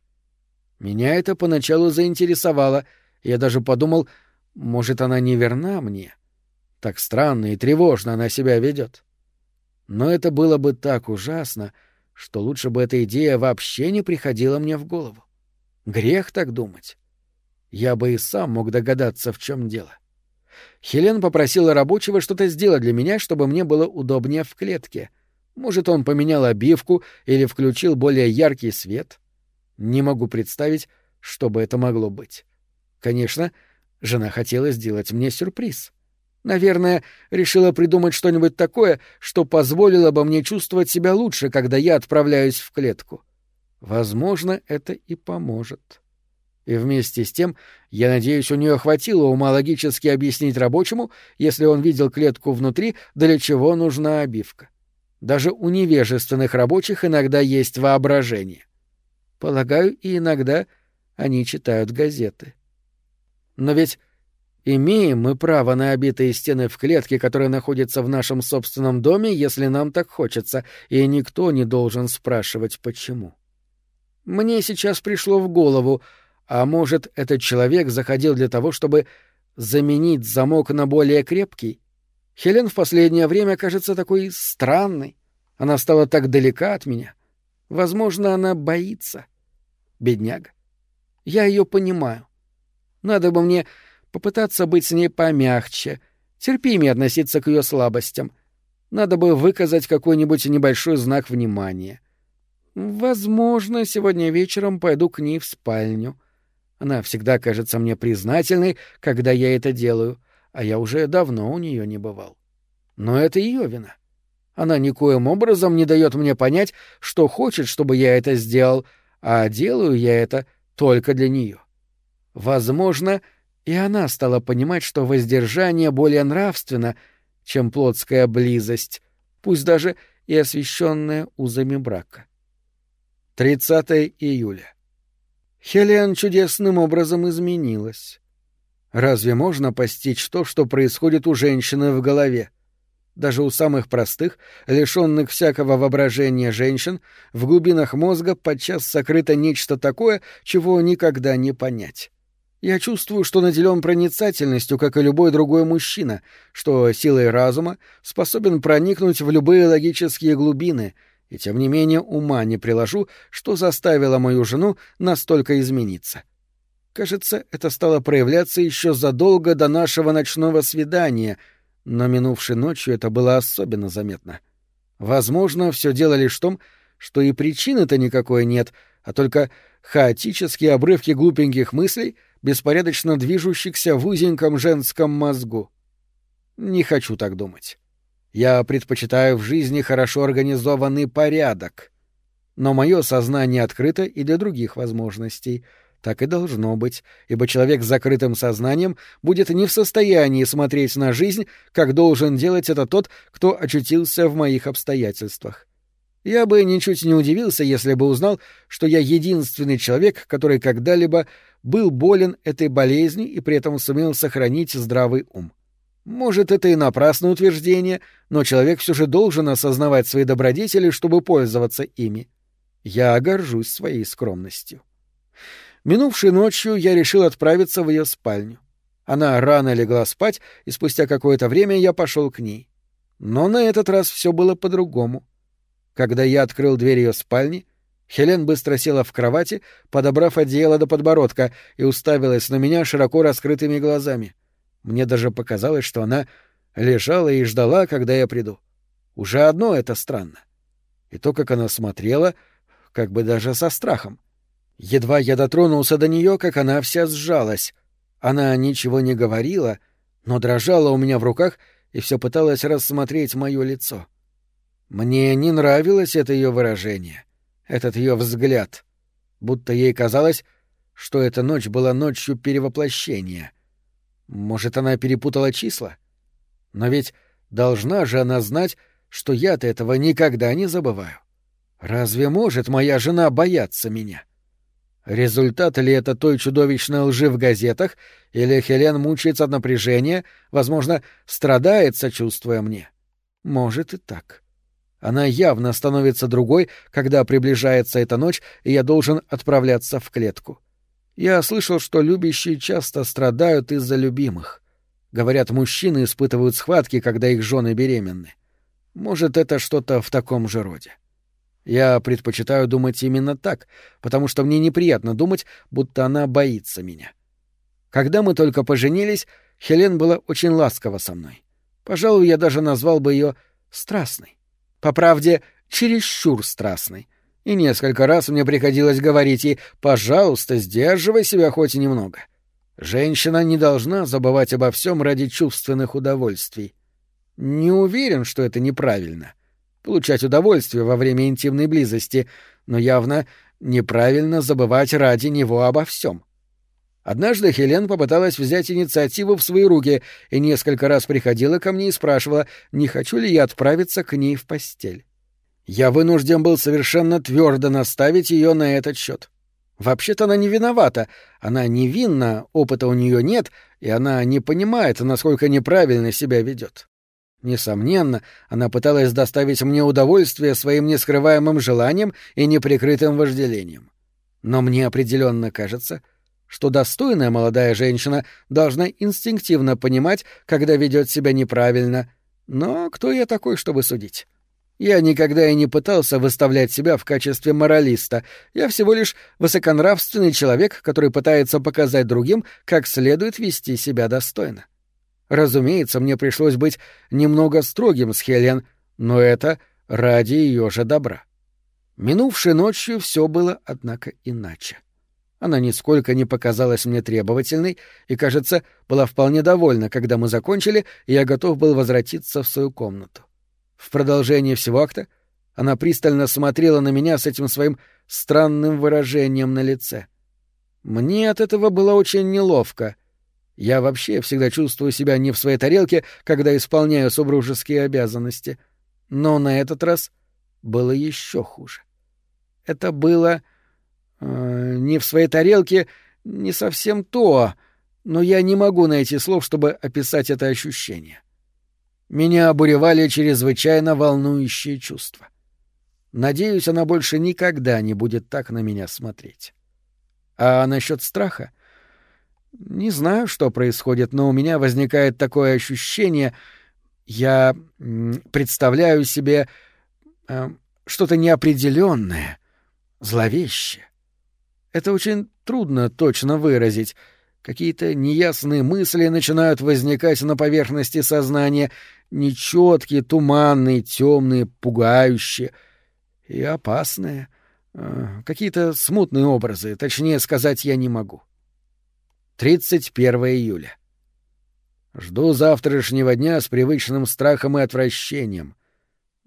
Меня это поначалу заинтересовало, я даже подумал, может, она не верна мне. Так странно и тревожно она себя ведет. Но это было бы так ужасно, что лучше бы эта идея вообще не приходила мне в голову. Грех так думать. Я бы и сам мог догадаться, в чем дело. Хелен попросила рабочего что-то сделать для меня, чтобы мне было удобнее в клетке. Может, он поменял обивку или включил более яркий свет. Не могу представить, что бы это могло быть. Конечно, жена хотела сделать мне сюрприз. Наверное, решила придумать что-нибудь такое, что позволило бы мне чувствовать себя лучше, когда я отправляюсь в клетку. Возможно, это и поможет. И вместе с тем, я надеюсь, у нее хватило ума логически объяснить рабочему, если он видел клетку внутри, для чего нужна обивка. Даже у невежественных рабочих иногда есть воображение. Полагаю, и иногда они читают газеты. Но ведь имеем мы право на обитые стены в клетке, которая находится в нашем собственном доме, если нам так хочется, и никто не должен спрашивать, почему. Мне сейчас пришло в голову, а может, этот человек заходил для того, чтобы заменить замок на более крепкий? Хелен в последнее время кажется такой странной. Она стала так далека от меня. Возможно, она боится. Бедняга. Я ее понимаю. Надо бы мне попытаться быть с ней помягче, терпимее относиться к ее слабостям. Надо бы выказать какой-нибудь небольшой знак внимания. Возможно, сегодня вечером пойду к ней в спальню. Она всегда кажется мне признательной, когда я это делаю, а я уже давно у нее не бывал. Но это ее вина. Она никоим образом не дает мне понять, что хочет, чтобы я это сделал, а делаю я это только для нее. Возможно, и она стала понимать, что воздержание более нравственно, чем плотская близость, пусть даже и освященная узами брака. 30 июля. Хелен чудесным образом изменилась. Разве можно постичь то, что происходит у женщины в голове? Даже у самых простых, лишенных всякого воображения женщин, в глубинах мозга подчас сокрыто нечто такое, чего никогда не понять. Я чувствую, что наделен проницательностью, как и любой другой мужчина, что силой разума способен проникнуть в любые логические глубины, и тем не менее ума не приложу, что заставило мою жену настолько измениться. Кажется, это стало проявляться еще задолго до нашего ночного свидания, но минувшей ночью это было особенно заметно. Возможно, все дело лишь в том, что и причины-то никакой нет, а только хаотические обрывки глупеньких мыслей, беспорядочно движущихся в узеньком женском мозгу. Не хочу так думать. Я предпочитаю в жизни хорошо организованный порядок. Но мое сознание открыто и для других возможностей — так и должно быть, ибо человек с закрытым сознанием будет не в состоянии смотреть на жизнь, как должен делать это тот, кто очутился в моих обстоятельствах. Я бы ничуть не удивился, если бы узнал, что я единственный человек, который когда-либо был болен этой болезнью и при этом сумел сохранить здравый ум. Может, это и напрасное утверждение, но человек все же должен осознавать свои добродетели, чтобы пользоваться ими. Я горжусь своей скромностью. Минувшей ночью я решил отправиться в ее спальню. Она рано легла спать, и спустя какое-то время я пошел к ней. Но на этот раз все было по-другому. Когда я открыл дверь ее спальни, Хелен быстро села в кровати, подобрав одеяло до подбородка, и уставилась на меня широко раскрытыми глазами. Мне даже показалось, что она лежала и ждала, когда я приду. Уже одно это странно. И то, как она смотрела, как бы даже со страхом. Едва я дотронулся до нее, как она вся сжалась. Она ничего не говорила, но дрожала у меня в руках и все пыталась рассмотреть мое лицо. Мне не нравилось это ее выражение, этот ее взгляд, будто ей казалось, что эта ночь была ночью перевоплощения. Может, она перепутала числа? Но ведь должна же она знать, что я-то этого никогда не забываю. Разве может моя жена бояться меня? Результат ли это той чудовищной лжи в газетах, или Хелен мучается от напряжения, возможно, страдает, сочувствуя мне? Может и так. Она явно становится другой, когда приближается эта ночь, и я должен отправляться в клетку. Я слышал, что любящие часто страдают из-за любимых. Говорят, мужчины испытывают схватки, когда их жены беременны. Может, это что-то в таком же роде. Я предпочитаю думать именно так, потому что мне неприятно думать, будто она боится меня. Когда мы только поженились, Хелен была очень ласкова со мной. Пожалуй, я даже назвал бы ее страстной. По правде, чересчур страстной. И несколько раз мне приходилось говорить ей «пожалуйста, сдерживай себя хоть немного». Женщина не должна забывать обо всем ради чувственных удовольствий. Не уверен, что это неправильно получать удовольствие во время интимной близости, но явно неправильно забывать ради него обо всем. Однажды Хелен попыталась взять инициативу в свои руки и несколько раз приходила ко мне и спрашивала, не хочу ли я отправиться к ней в постель. Я вынужден был совершенно твердо наставить ее на этот счет. Вообще-то она не виновата, она невинна, опыта у нее нет, и она не понимает, насколько неправильно себя ведет. Несомненно, она пыталась доставить мне удовольствие своим нескрываемым желанием и неприкрытым вожделением. Но мне определенно кажется, что достойная молодая женщина должна инстинктивно понимать, когда ведет себя неправильно. Но кто я такой, чтобы судить? Я никогда и не пытался выставлять себя в качестве моралиста. Я всего лишь высоконравственный человек, который пытается показать другим, как следует вести себя достойно. Разумеется, мне пришлось быть немного строгим с Хелен, но это ради ее же добра. Минувшей ночью все было, однако, иначе. Она нисколько не показалась мне требовательной и, кажется, была вполне довольна, когда мы закончили, и я готов был возвратиться в свою комнату. В продолжении всего акта она пристально смотрела на меня с этим своим странным выражением на лице. Мне от этого было очень неловко, я вообще всегда чувствую себя не в своей тарелке, когда исполняю супружеские обязанности. Но на этот раз было еще хуже. Это было... Э, не в своей тарелке, не совсем то, но я не могу найти слов, чтобы описать это ощущение. Меня обуревали чрезвычайно волнующие чувства. Надеюсь, она больше никогда не будет так на меня смотреть. А насчет страха? Не знаю, что происходит, но у меня возникает такое ощущение. Я представляю себе э, что-то неопределенное, зловещее. Это очень трудно точно выразить. Какие-то неясные мысли начинают возникать на поверхности сознания, нечеткие, туманные, темные, пугающие и опасные. Э, какие-то смутные образы, точнее сказать я не могу. 31 июля. Жду завтрашнего дня с привычным страхом и отвращением,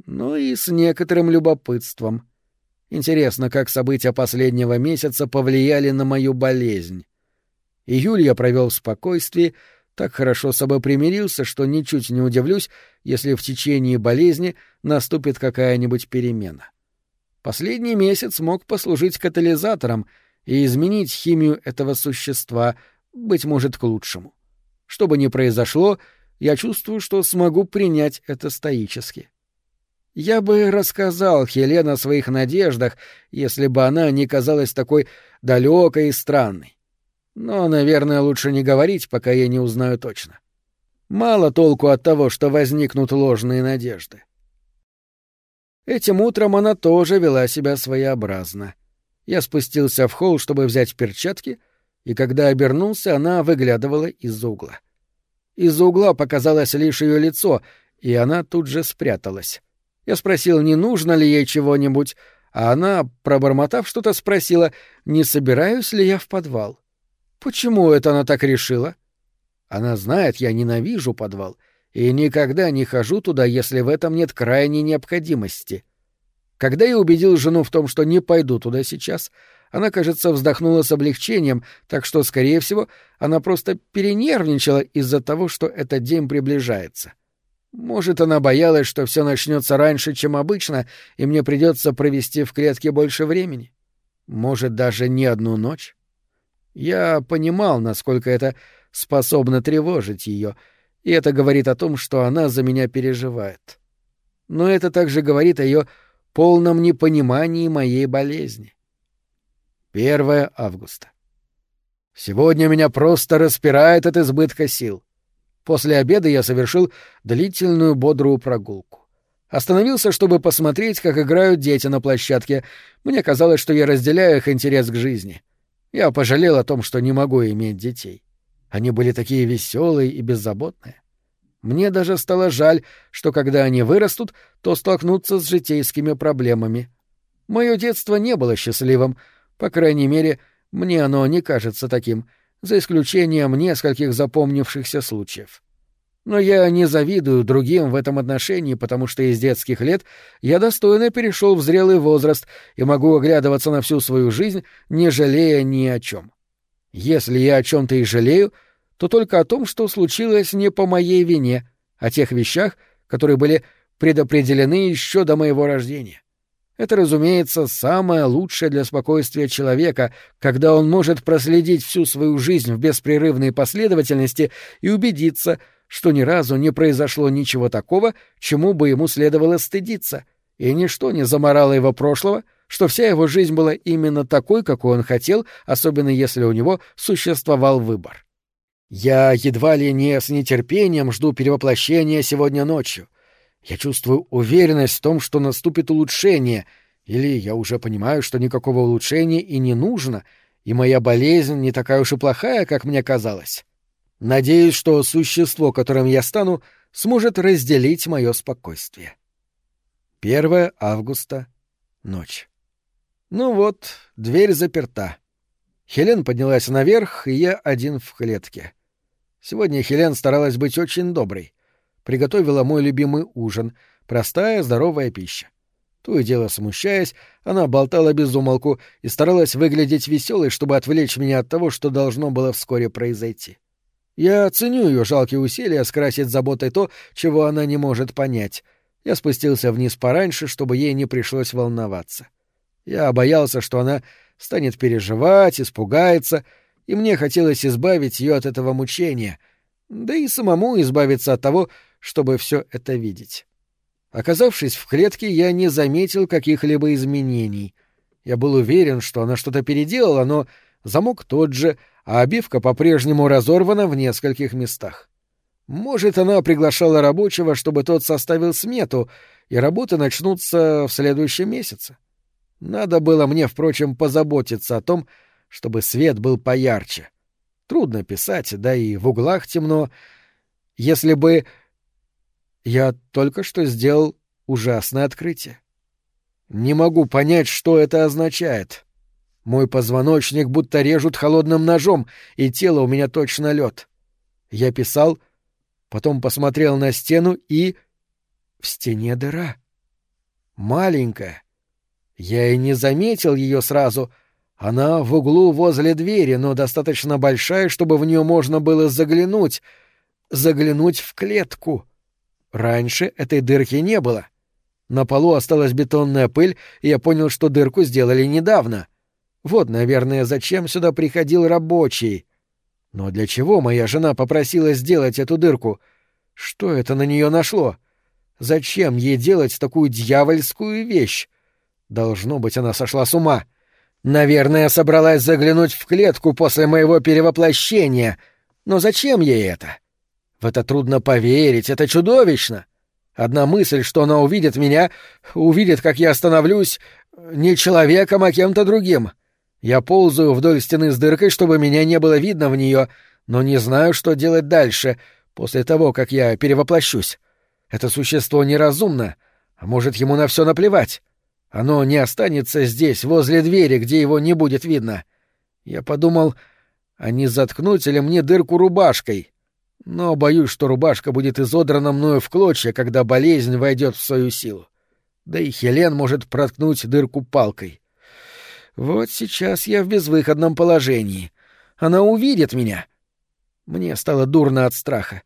ну и с некоторым любопытством. Интересно, как события последнего месяца повлияли на мою болезнь. Июль я провел в спокойствии, так хорошо с собой примирился, что ничуть не удивлюсь, если в течение болезни наступит какая-нибудь перемена. Последний месяц мог послужить катализатором и изменить химию этого существа, быть может, к лучшему. Что бы ни произошло, я чувствую, что смогу принять это стоически. Я бы рассказал Хелен о своих надеждах, если бы она не казалась такой далекой и странной. Но, наверное, лучше не говорить, пока я не узнаю точно. Мало толку от того, что возникнут ложные надежды. Этим утром она тоже вела себя своеобразно. Я спустился в холл, чтобы взять перчатки, и когда обернулся, она выглядывала из угла. Из угла показалось лишь ее лицо, и она тут же спряталась. Я спросил, не нужно ли ей чего-нибудь, а она, пробормотав что-то, спросила, не собираюсь ли я в подвал. Почему это она так решила? Она знает, я ненавижу подвал и никогда не хожу туда, если в этом нет крайней необходимости. Когда я убедил жену в том, что не пойду туда сейчас, она, кажется, вздохнула с облегчением, так что, скорее всего, она просто перенервничала из-за того, что этот день приближается. Может, она боялась, что все начнется раньше, чем обычно, и мне придется провести в клетке больше времени. Может, даже не одну ночь. Я понимал, насколько это способно тревожить ее, и это говорит о том, что она за меня переживает. Но это также говорит о ее полном непонимании моей болезни. 1 августа. Сегодня меня просто распирает от избытка сил. После обеда я совершил длительную бодрую прогулку. Остановился, чтобы посмотреть, как играют дети на площадке. Мне казалось, что я разделяю их интерес к жизни. Я пожалел о том, что не могу иметь детей. Они были такие веселые и беззаботные. Мне даже стало жаль, что когда они вырастут, то столкнутся с житейскими проблемами. Мое детство не было счастливым, по крайней мере, мне оно не кажется таким, за исключением нескольких запомнившихся случаев. Но я не завидую другим в этом отношении, потому что из детских лет я достойно перешел в зрелый возраст и могу оглядываться на всю свою жизнь, не жалея ни о чем. Если я о чем-то и жалею, то только о том, что случилось не по моей вине, о тех вещах, которые были предопределены еще до моего рождения. Это, разумеется, самое лучшее для спокойствия человека, когда он может проследить всю свою жизнь в беспрерывной последовательности и убедиться, что ни разу не произошло ничего такого, чему бы ему следовало стыдиться, и ничто не заморало его прошлого, что вся его жизнь была именно такой, какой он хотел, особенно если у него существовал выбор. Я едва ли не с нетерпением жду перевоплощения сегодня ночью. Я чувствую уверенность в том, что наступит улучшение, или я уже понимаю, что никакого улучшения и не нужно, и моя болезнь не такая уж и плохая, как мне казалось. Надеюсь, что существо, которым я стану, сможет разделить мое спокойствие. 1 августа. Ночь. Ну вот, дверь заперта. Хелен поднялась наверх, и я один в клетке. Сегодня Хелен старалась быть очень доброй. Приготовила мой любимый ужин — простая, здоровая пища. То и дело смущаясь, она болтала без умолку и старалась выглядеть веселой, чтобы отвлечь меня от того, что должно было вскоре произойти. Я ценю ее жалкие усилия скрасить заботой то, чего она не может понять. Я спустился вниз пораньше, чтобы ей не пришлось волноваться. Я боялся, что она станет переживать, испугается, и мне хотелось избавить ее от этого мучения, да и самому избавиться от того, чтобы все это видеть. Оказавшись в клетке, я не заметил каких-либо изменений. Я был уверен, что она что-то переделала, но замок тот же, а обивка по-прежнему разорвана в нескольких местах. Может, она приглашала рабочего, чтобы тот составил смету, и работы начнутся в следующем месяце. Надо было мне, впрочем, позаботиться о том, чтобы свет был поярче. Трудно писать, да и в углах темно. Если бы... Я только что сделал ужасное открытие. Не могу понять, что это означает. Мой позвоночник будто режут холодным ножом, и тело у меня точно лед. Я писал, потом посмотрел на стену и... В стене дыра. Маленькая. Я и не заметил ее сразу. Она в углу возле двери, но достаточно большая, чтобы в нее можно было заглянуть. Заглянуть в клетку. Раньше этой дырки не было. На полу осталась бетонная пыль, и я понял, что дырку сделали недавно. Вот, наверное, зачем сюда приходил рабочий. Но для чего моя жена попросила сделать эту дырку? Что это на нее нашло? Зачем ей делать такую дьявольскую вещь? Должно быть, она сошла с ума. Наверное, собралась заглянуть в клетку после моего перевоплощения. Но зачем ей это? В это трудно поверить, это чудовищно. Одна мысль, что она увидит меня, увидит, как я становлюсь не человеком, а кем-то другим. Я ползаю вдоль стены с дыркой, чтобы меня не было видно в нее, но не знаю, что делать дальше, после того, как я перевоплощусь. Это существо неразумно, а может, ему на все наплевать. Оно не останется здесь, возле двери, где его не будет видно. Я подумал, а не заткнуть ли мне дырку рубашкой? Но боюсь, что рубашка будет изодрана мною в клочья, когда болезнь войдет в свою силу. Да и Хелен может проткнуть дырку палкой. Вот сейчас я в безвыходном положении. Она увидит меня. Мне стало дурно от страха.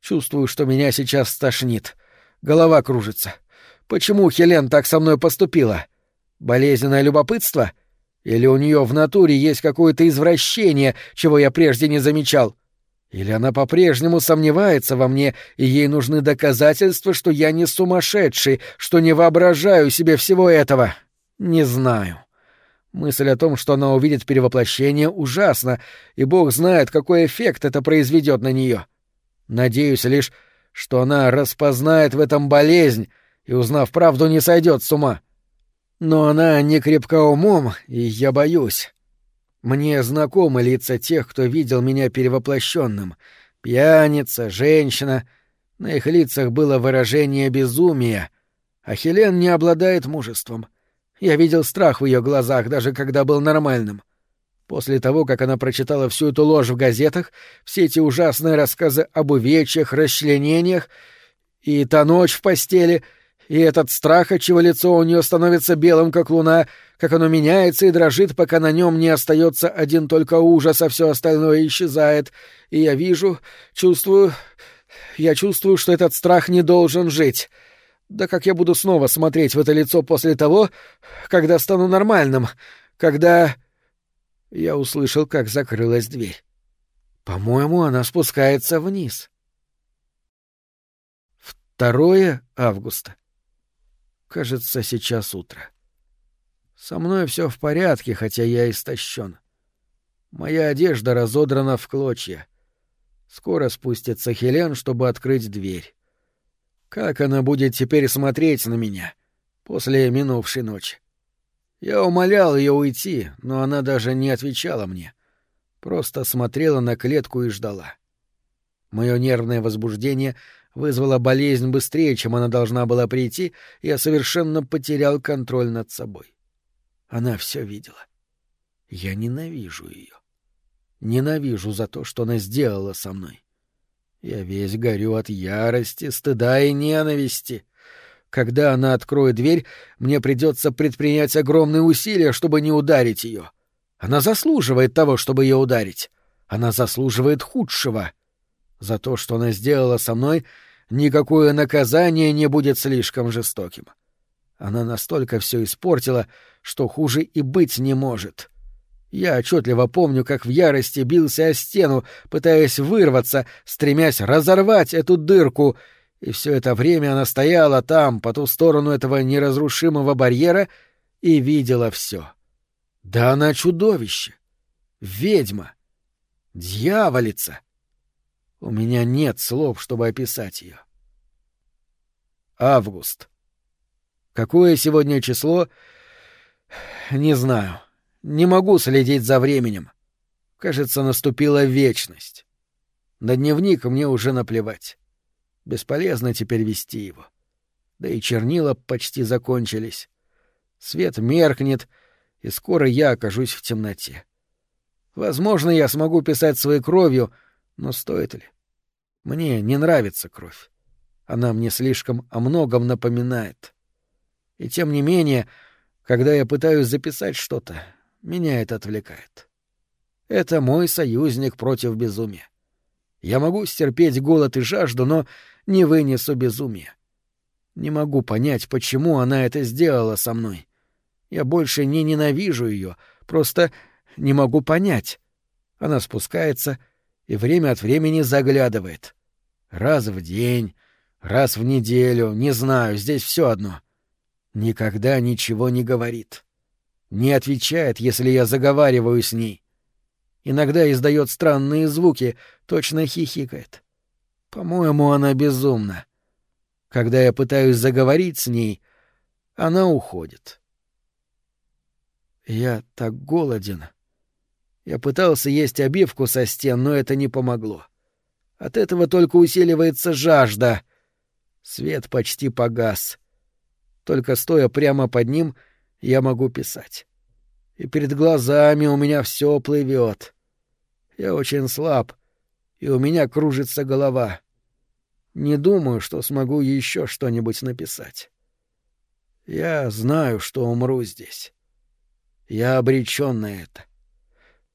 Чувствую, что меня сейчас стошнит. Голова кружится. Почему Хелен так со мной поступила? Болезненное любопытство? Или у нее в натуре есть какое-то извращение, чего я прежде не замечал? — или она по-прежнему сомневается во мне, и ей нужны доказательства, что я не сумасшедший, что не воображаю себе всего этого? Не знаю. Мысль о том, что она увидит перевоплощение, ужасна, и Бог знает, какой эффект это произведет на нее. Надеюсь лишь, что она распознает в этом болезнь и, узнав правду, не сойдет с ума. Но она не крепка умом, и я боюсь. Мне знакомы лица тех, кто видел меня перевоплощенным. Пьяница, женщина. На их лицах было выражение безумия. А Хелен не обладает мужеством. Я видел страх в ее глазах, даже когда был нормальным. После того, как она прочитала всю эту ложь в газетах, все эти ужасные рассказы об увечьях, расчленениях и та ночь в постели — и этот страх, отчего лицо у нее становится белым, как луна, как оно меняется и дрожит, пока на нем не остается один только ужас, а все остальное исчезает. И я вижу, чувствую... Я чувствую, что этот страх не должен жить. Да как я буду снова смотреть в это лицо после того, когда стану нормальным, когда... Я услышал, как закрылась дверь. По-моему, она спускается вниз. Второе августа. Кажется, сейчас утро. Со мной все в порядке, хотя я истощен. Моя одежда разодрана в клочья. Скоро спустится Хелен, чтобы открыть дверь. Как она будет теперь смотреть на меня после минувшей ночи? Я умолял ее уйти, но она даже не отвечала мне. Просто смотрела на клетку и ждала. Мое нервное возбуждение вызвала болезнь быстрее, чем она должна была прийти, и я совершенно потерял контроль над собой. Она все видела. Я ненавижу ее. Ненавижу за то, что она сделала со мной. Я весь горю от ярости, стыда и ненависти. Когда она откроет дверь, мне придется предпринять огромные усилия, чтобы не ударить ее. Она заслуживает того, чтобы ее ударить. Она заслуживает худшего. За то, что она сделала со мной, никакое наказание не будет слишком жестоким. Она настолько все испортила, что хуже и быть не может. Я отчетливо помню, как в ярости бился о стену, пытаясь вырваться, стремясь разорвать эту дырку, И все это время она стояла там, по ту сторону этого неразрушимого барьера, и видела все. Да она чудовище! Ведьма! Дьяволица! У меня нет слов, чтобы описать ее. Август. Какое сегодня число? Не знаю. Не могу следить за временем. Кажется, наступила вечность. На дневник мне уже наплевать. Бесполезно теперь вести его. Да и чернила почти закончились. Свет меркнет, и скоро я окажусь в темноте. Возможно, я смогу писать своей кровью, но стоит ли? Мне не нравится кровь. Она мне слишком о многом напоминает. И тем не менее, когда я пытаюсь записать что-то, меня это отвлекает. Это мой союзник против безумия. Я могу стерпеть голод и жажду, но не вынесу безумия. Не могу понять, почему она это сделала со мной. Я больше не ненавижу ее, просто не могу понять. Она спускается и время от времени заглядывает. Раз в день, раз в неделю, не знаю, здесь все одно. Никогда ничего не говорит. Не отвечает, если я заговариваю с ней. Иногда издает странные звуки, точно хихикает. По-моему, она безумна. Когда я пытаюсь заговорить с ней, она уходит. Я так голоден. Я пытался есть обивку со стен, но это не помогло. От этого только усиливается жажда. Свет почти погас. Только стоя прямо под ним, я могу писать. И перед глазами у меня все плывет. Я очень слаб, и у меня кружится голова. Не думаю, что смогу еще что-нибудь написать. Я знаю, что умру здесь. Я обречен на это.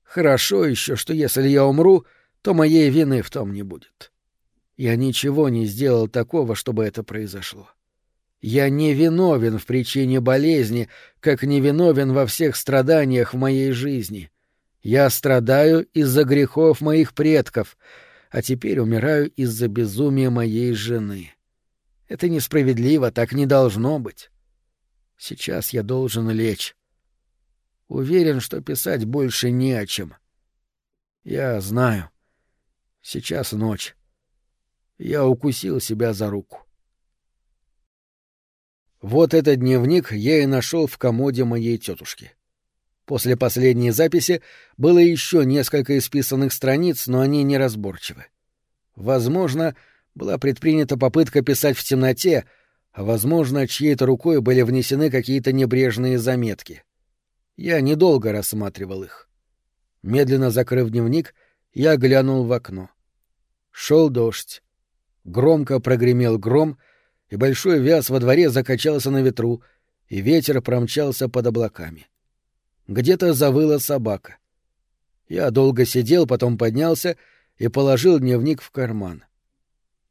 Хорошо еще, что если я умру, то моей вины в том не будет. Я ничего не сделал такого, чтобы это произошло. Я не виновен в причине болезни, как не виновен во всех страданиях в моей жизни. Я страдаю из-за грехов моих предков, а теперь умираю из-за безумия моей жены. Это несправедливо, так не должно быть. Сейчас я должен лечь. Уверен, что писать больше не о чем. Я знаю. Сейчас ночь. Я укусил себя за руку. Вот этот дневник я и нашел в комоде моей тетушки. После последней записи было еще несколько исписанных страниц, но они неразборчивы. Возможно, была предпринята попытка писать в темноте, а, возможно, чьей-то рукой были внесены какие-то небрежные заметки. Я недолго рассматривал их. Медленно закрыв дневник, я глянул в окно. Шел дождь. Громко прогремел гром, и большой вяз во дворе закачался на ветру, и ветер промчался под облаками. — где-то завыла собака. Я долго сидел, потом поднялся и положил дневник в карман.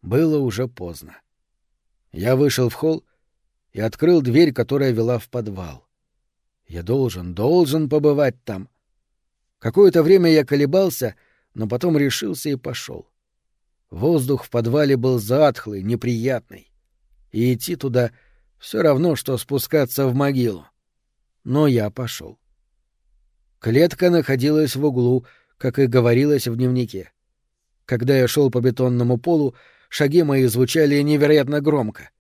Было уже поздно. Я вышел в холл и открыл дверь, которая вела в подвал. Я должен, должен побывать там. Какое-то время я колебался, но потом решился и пошел. Воздух в подвале был затхлый, неприятный. И идти туда все равно, что спускаться в могилу. Но я пошел. Клетка находилась в углу, как и говорилось в дневнике. Когда я шел по бетонному полу, шаги мои звучали невероятно громко.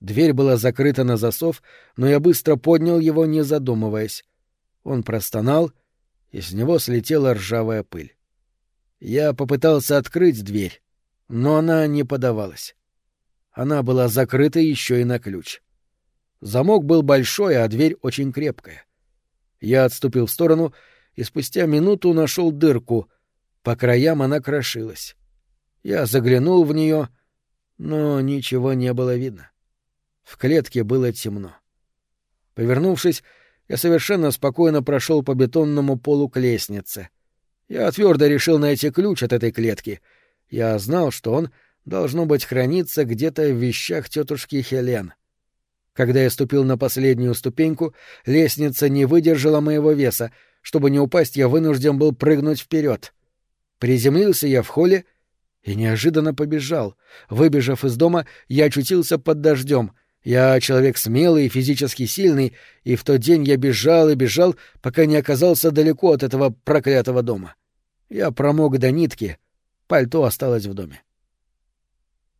Дверь была закрыта на засов, но я быстро поднял его, не задумываясь. Он простонал, и с него слетела ржавая пыль. Я попытался открыть дверь, но она не подавалась. Она была закрыта еще и на ключ. Замок был большой, а дверь очень крепкая. Я отступил в сторону и спустя минуту нашел дырку. По краям она крошилась. Я заглянул в нее, но ничего не было видно. В клетке было темно. Повернувшись, я совершенно спокойно прошел по бетонному полу к лестнице. Я твердо решил найти ключ от этой клетки. Я знал, что он должно быть храниться где-то в вещах тетушки Хелен. — когда я ступил на последнюю ступеньку, лестница не выдержала моего веса. Чтобы не упасть, я вынужден был прыгнуть вперед. Приземлился я в холле И неожиданно побежал. Выбежав из дома, я очутился под дождем. Я человек смелый и физически сильный, и в тот день я бежал и бежал, пока не оказался далеко от этого проклятого дома. Я промок до нитки, пальто осталось в доме.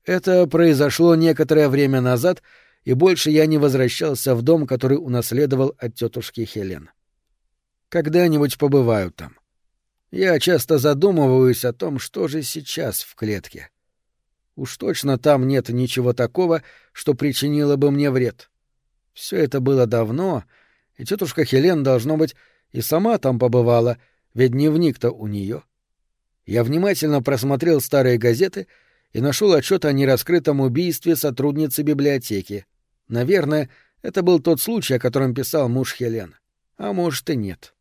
Это произошло некоторое время назад, и больше я не возвращался в дом, который унаследовал от тетушки Хелен. Когда-нибудь побываю там. Я часто задумываюсь о том, что же сейчас в клетке. Уж точно там нет ничего такого, что причинило бы мне вред. Все это было давно, и тетушка Хелен, должно быть, и сама там побывала, ведь дневник-то у нее. Я внимательно просмотрел старые газеты — и нашел отчет о нераскрытом убийстве сотрудницы библиотеки. Наверное, это был тот случай, о котором писал муж Хелен. А может и нет.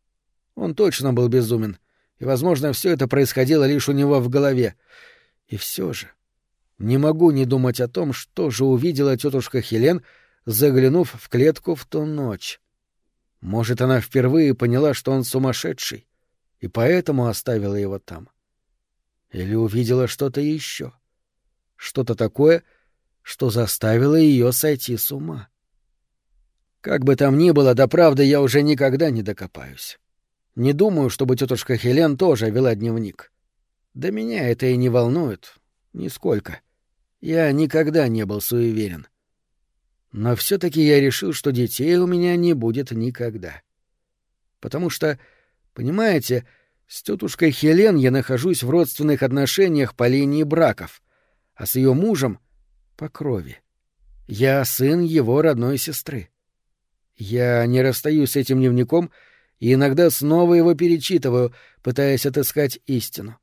Он точно был безумен, и, возможно, все это происходило лишь у него в голове. И все же не могу не думать о том, что же увидела тетушка Хелен, заглянув в клетку в ту ночь. Может, она впервые поняла, что он сумасшедший, и поэтому оставила его там. Или увидела что-то еще. — что-то такое, что заставило ее сойти с ума. Как бы там ни было, до правды я уже никогда не докопаюсь. Не думаю, чтобы тетушка Хелен тоже вела дневник. Да меня это и не волнует. Нисколько. Я никогда не был суеверен. Но все таки я решил, что детей у меня не будет никогда. Потому что, понимаете, с тетушкой Хелен я нахожусь в родственных отношениях по линии браков а с ее мужем — по крови. Я сын его родной сестры. Я не расстаюсь с этим дневником и иногда снова его перечитываю, пытаясь отыскать истину.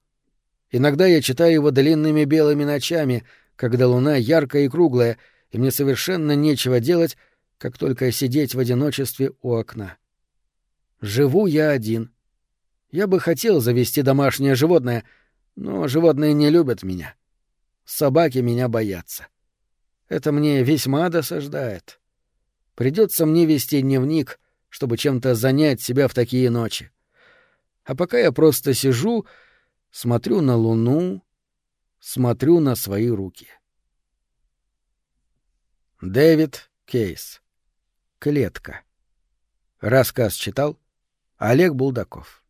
Иногда я читаю его длинными белыми ночами, когда луна яркая и круглая, и мне совершенно нечего делать, как только сидеть в одиночестве у окна. Живу я один. Я бы хотел завести домашнее животное, но животные не любят меня. Собаки меня боятся. Это мне весьма досаждает. Придется мне вести дневник, чтобы чем-то занять себя в такие ночи. А пока я просто сижу, смотрю на луну, смотрю на свои руки. Дэвид Кейс. Клетка. Рассказ читал Олег Булдаков.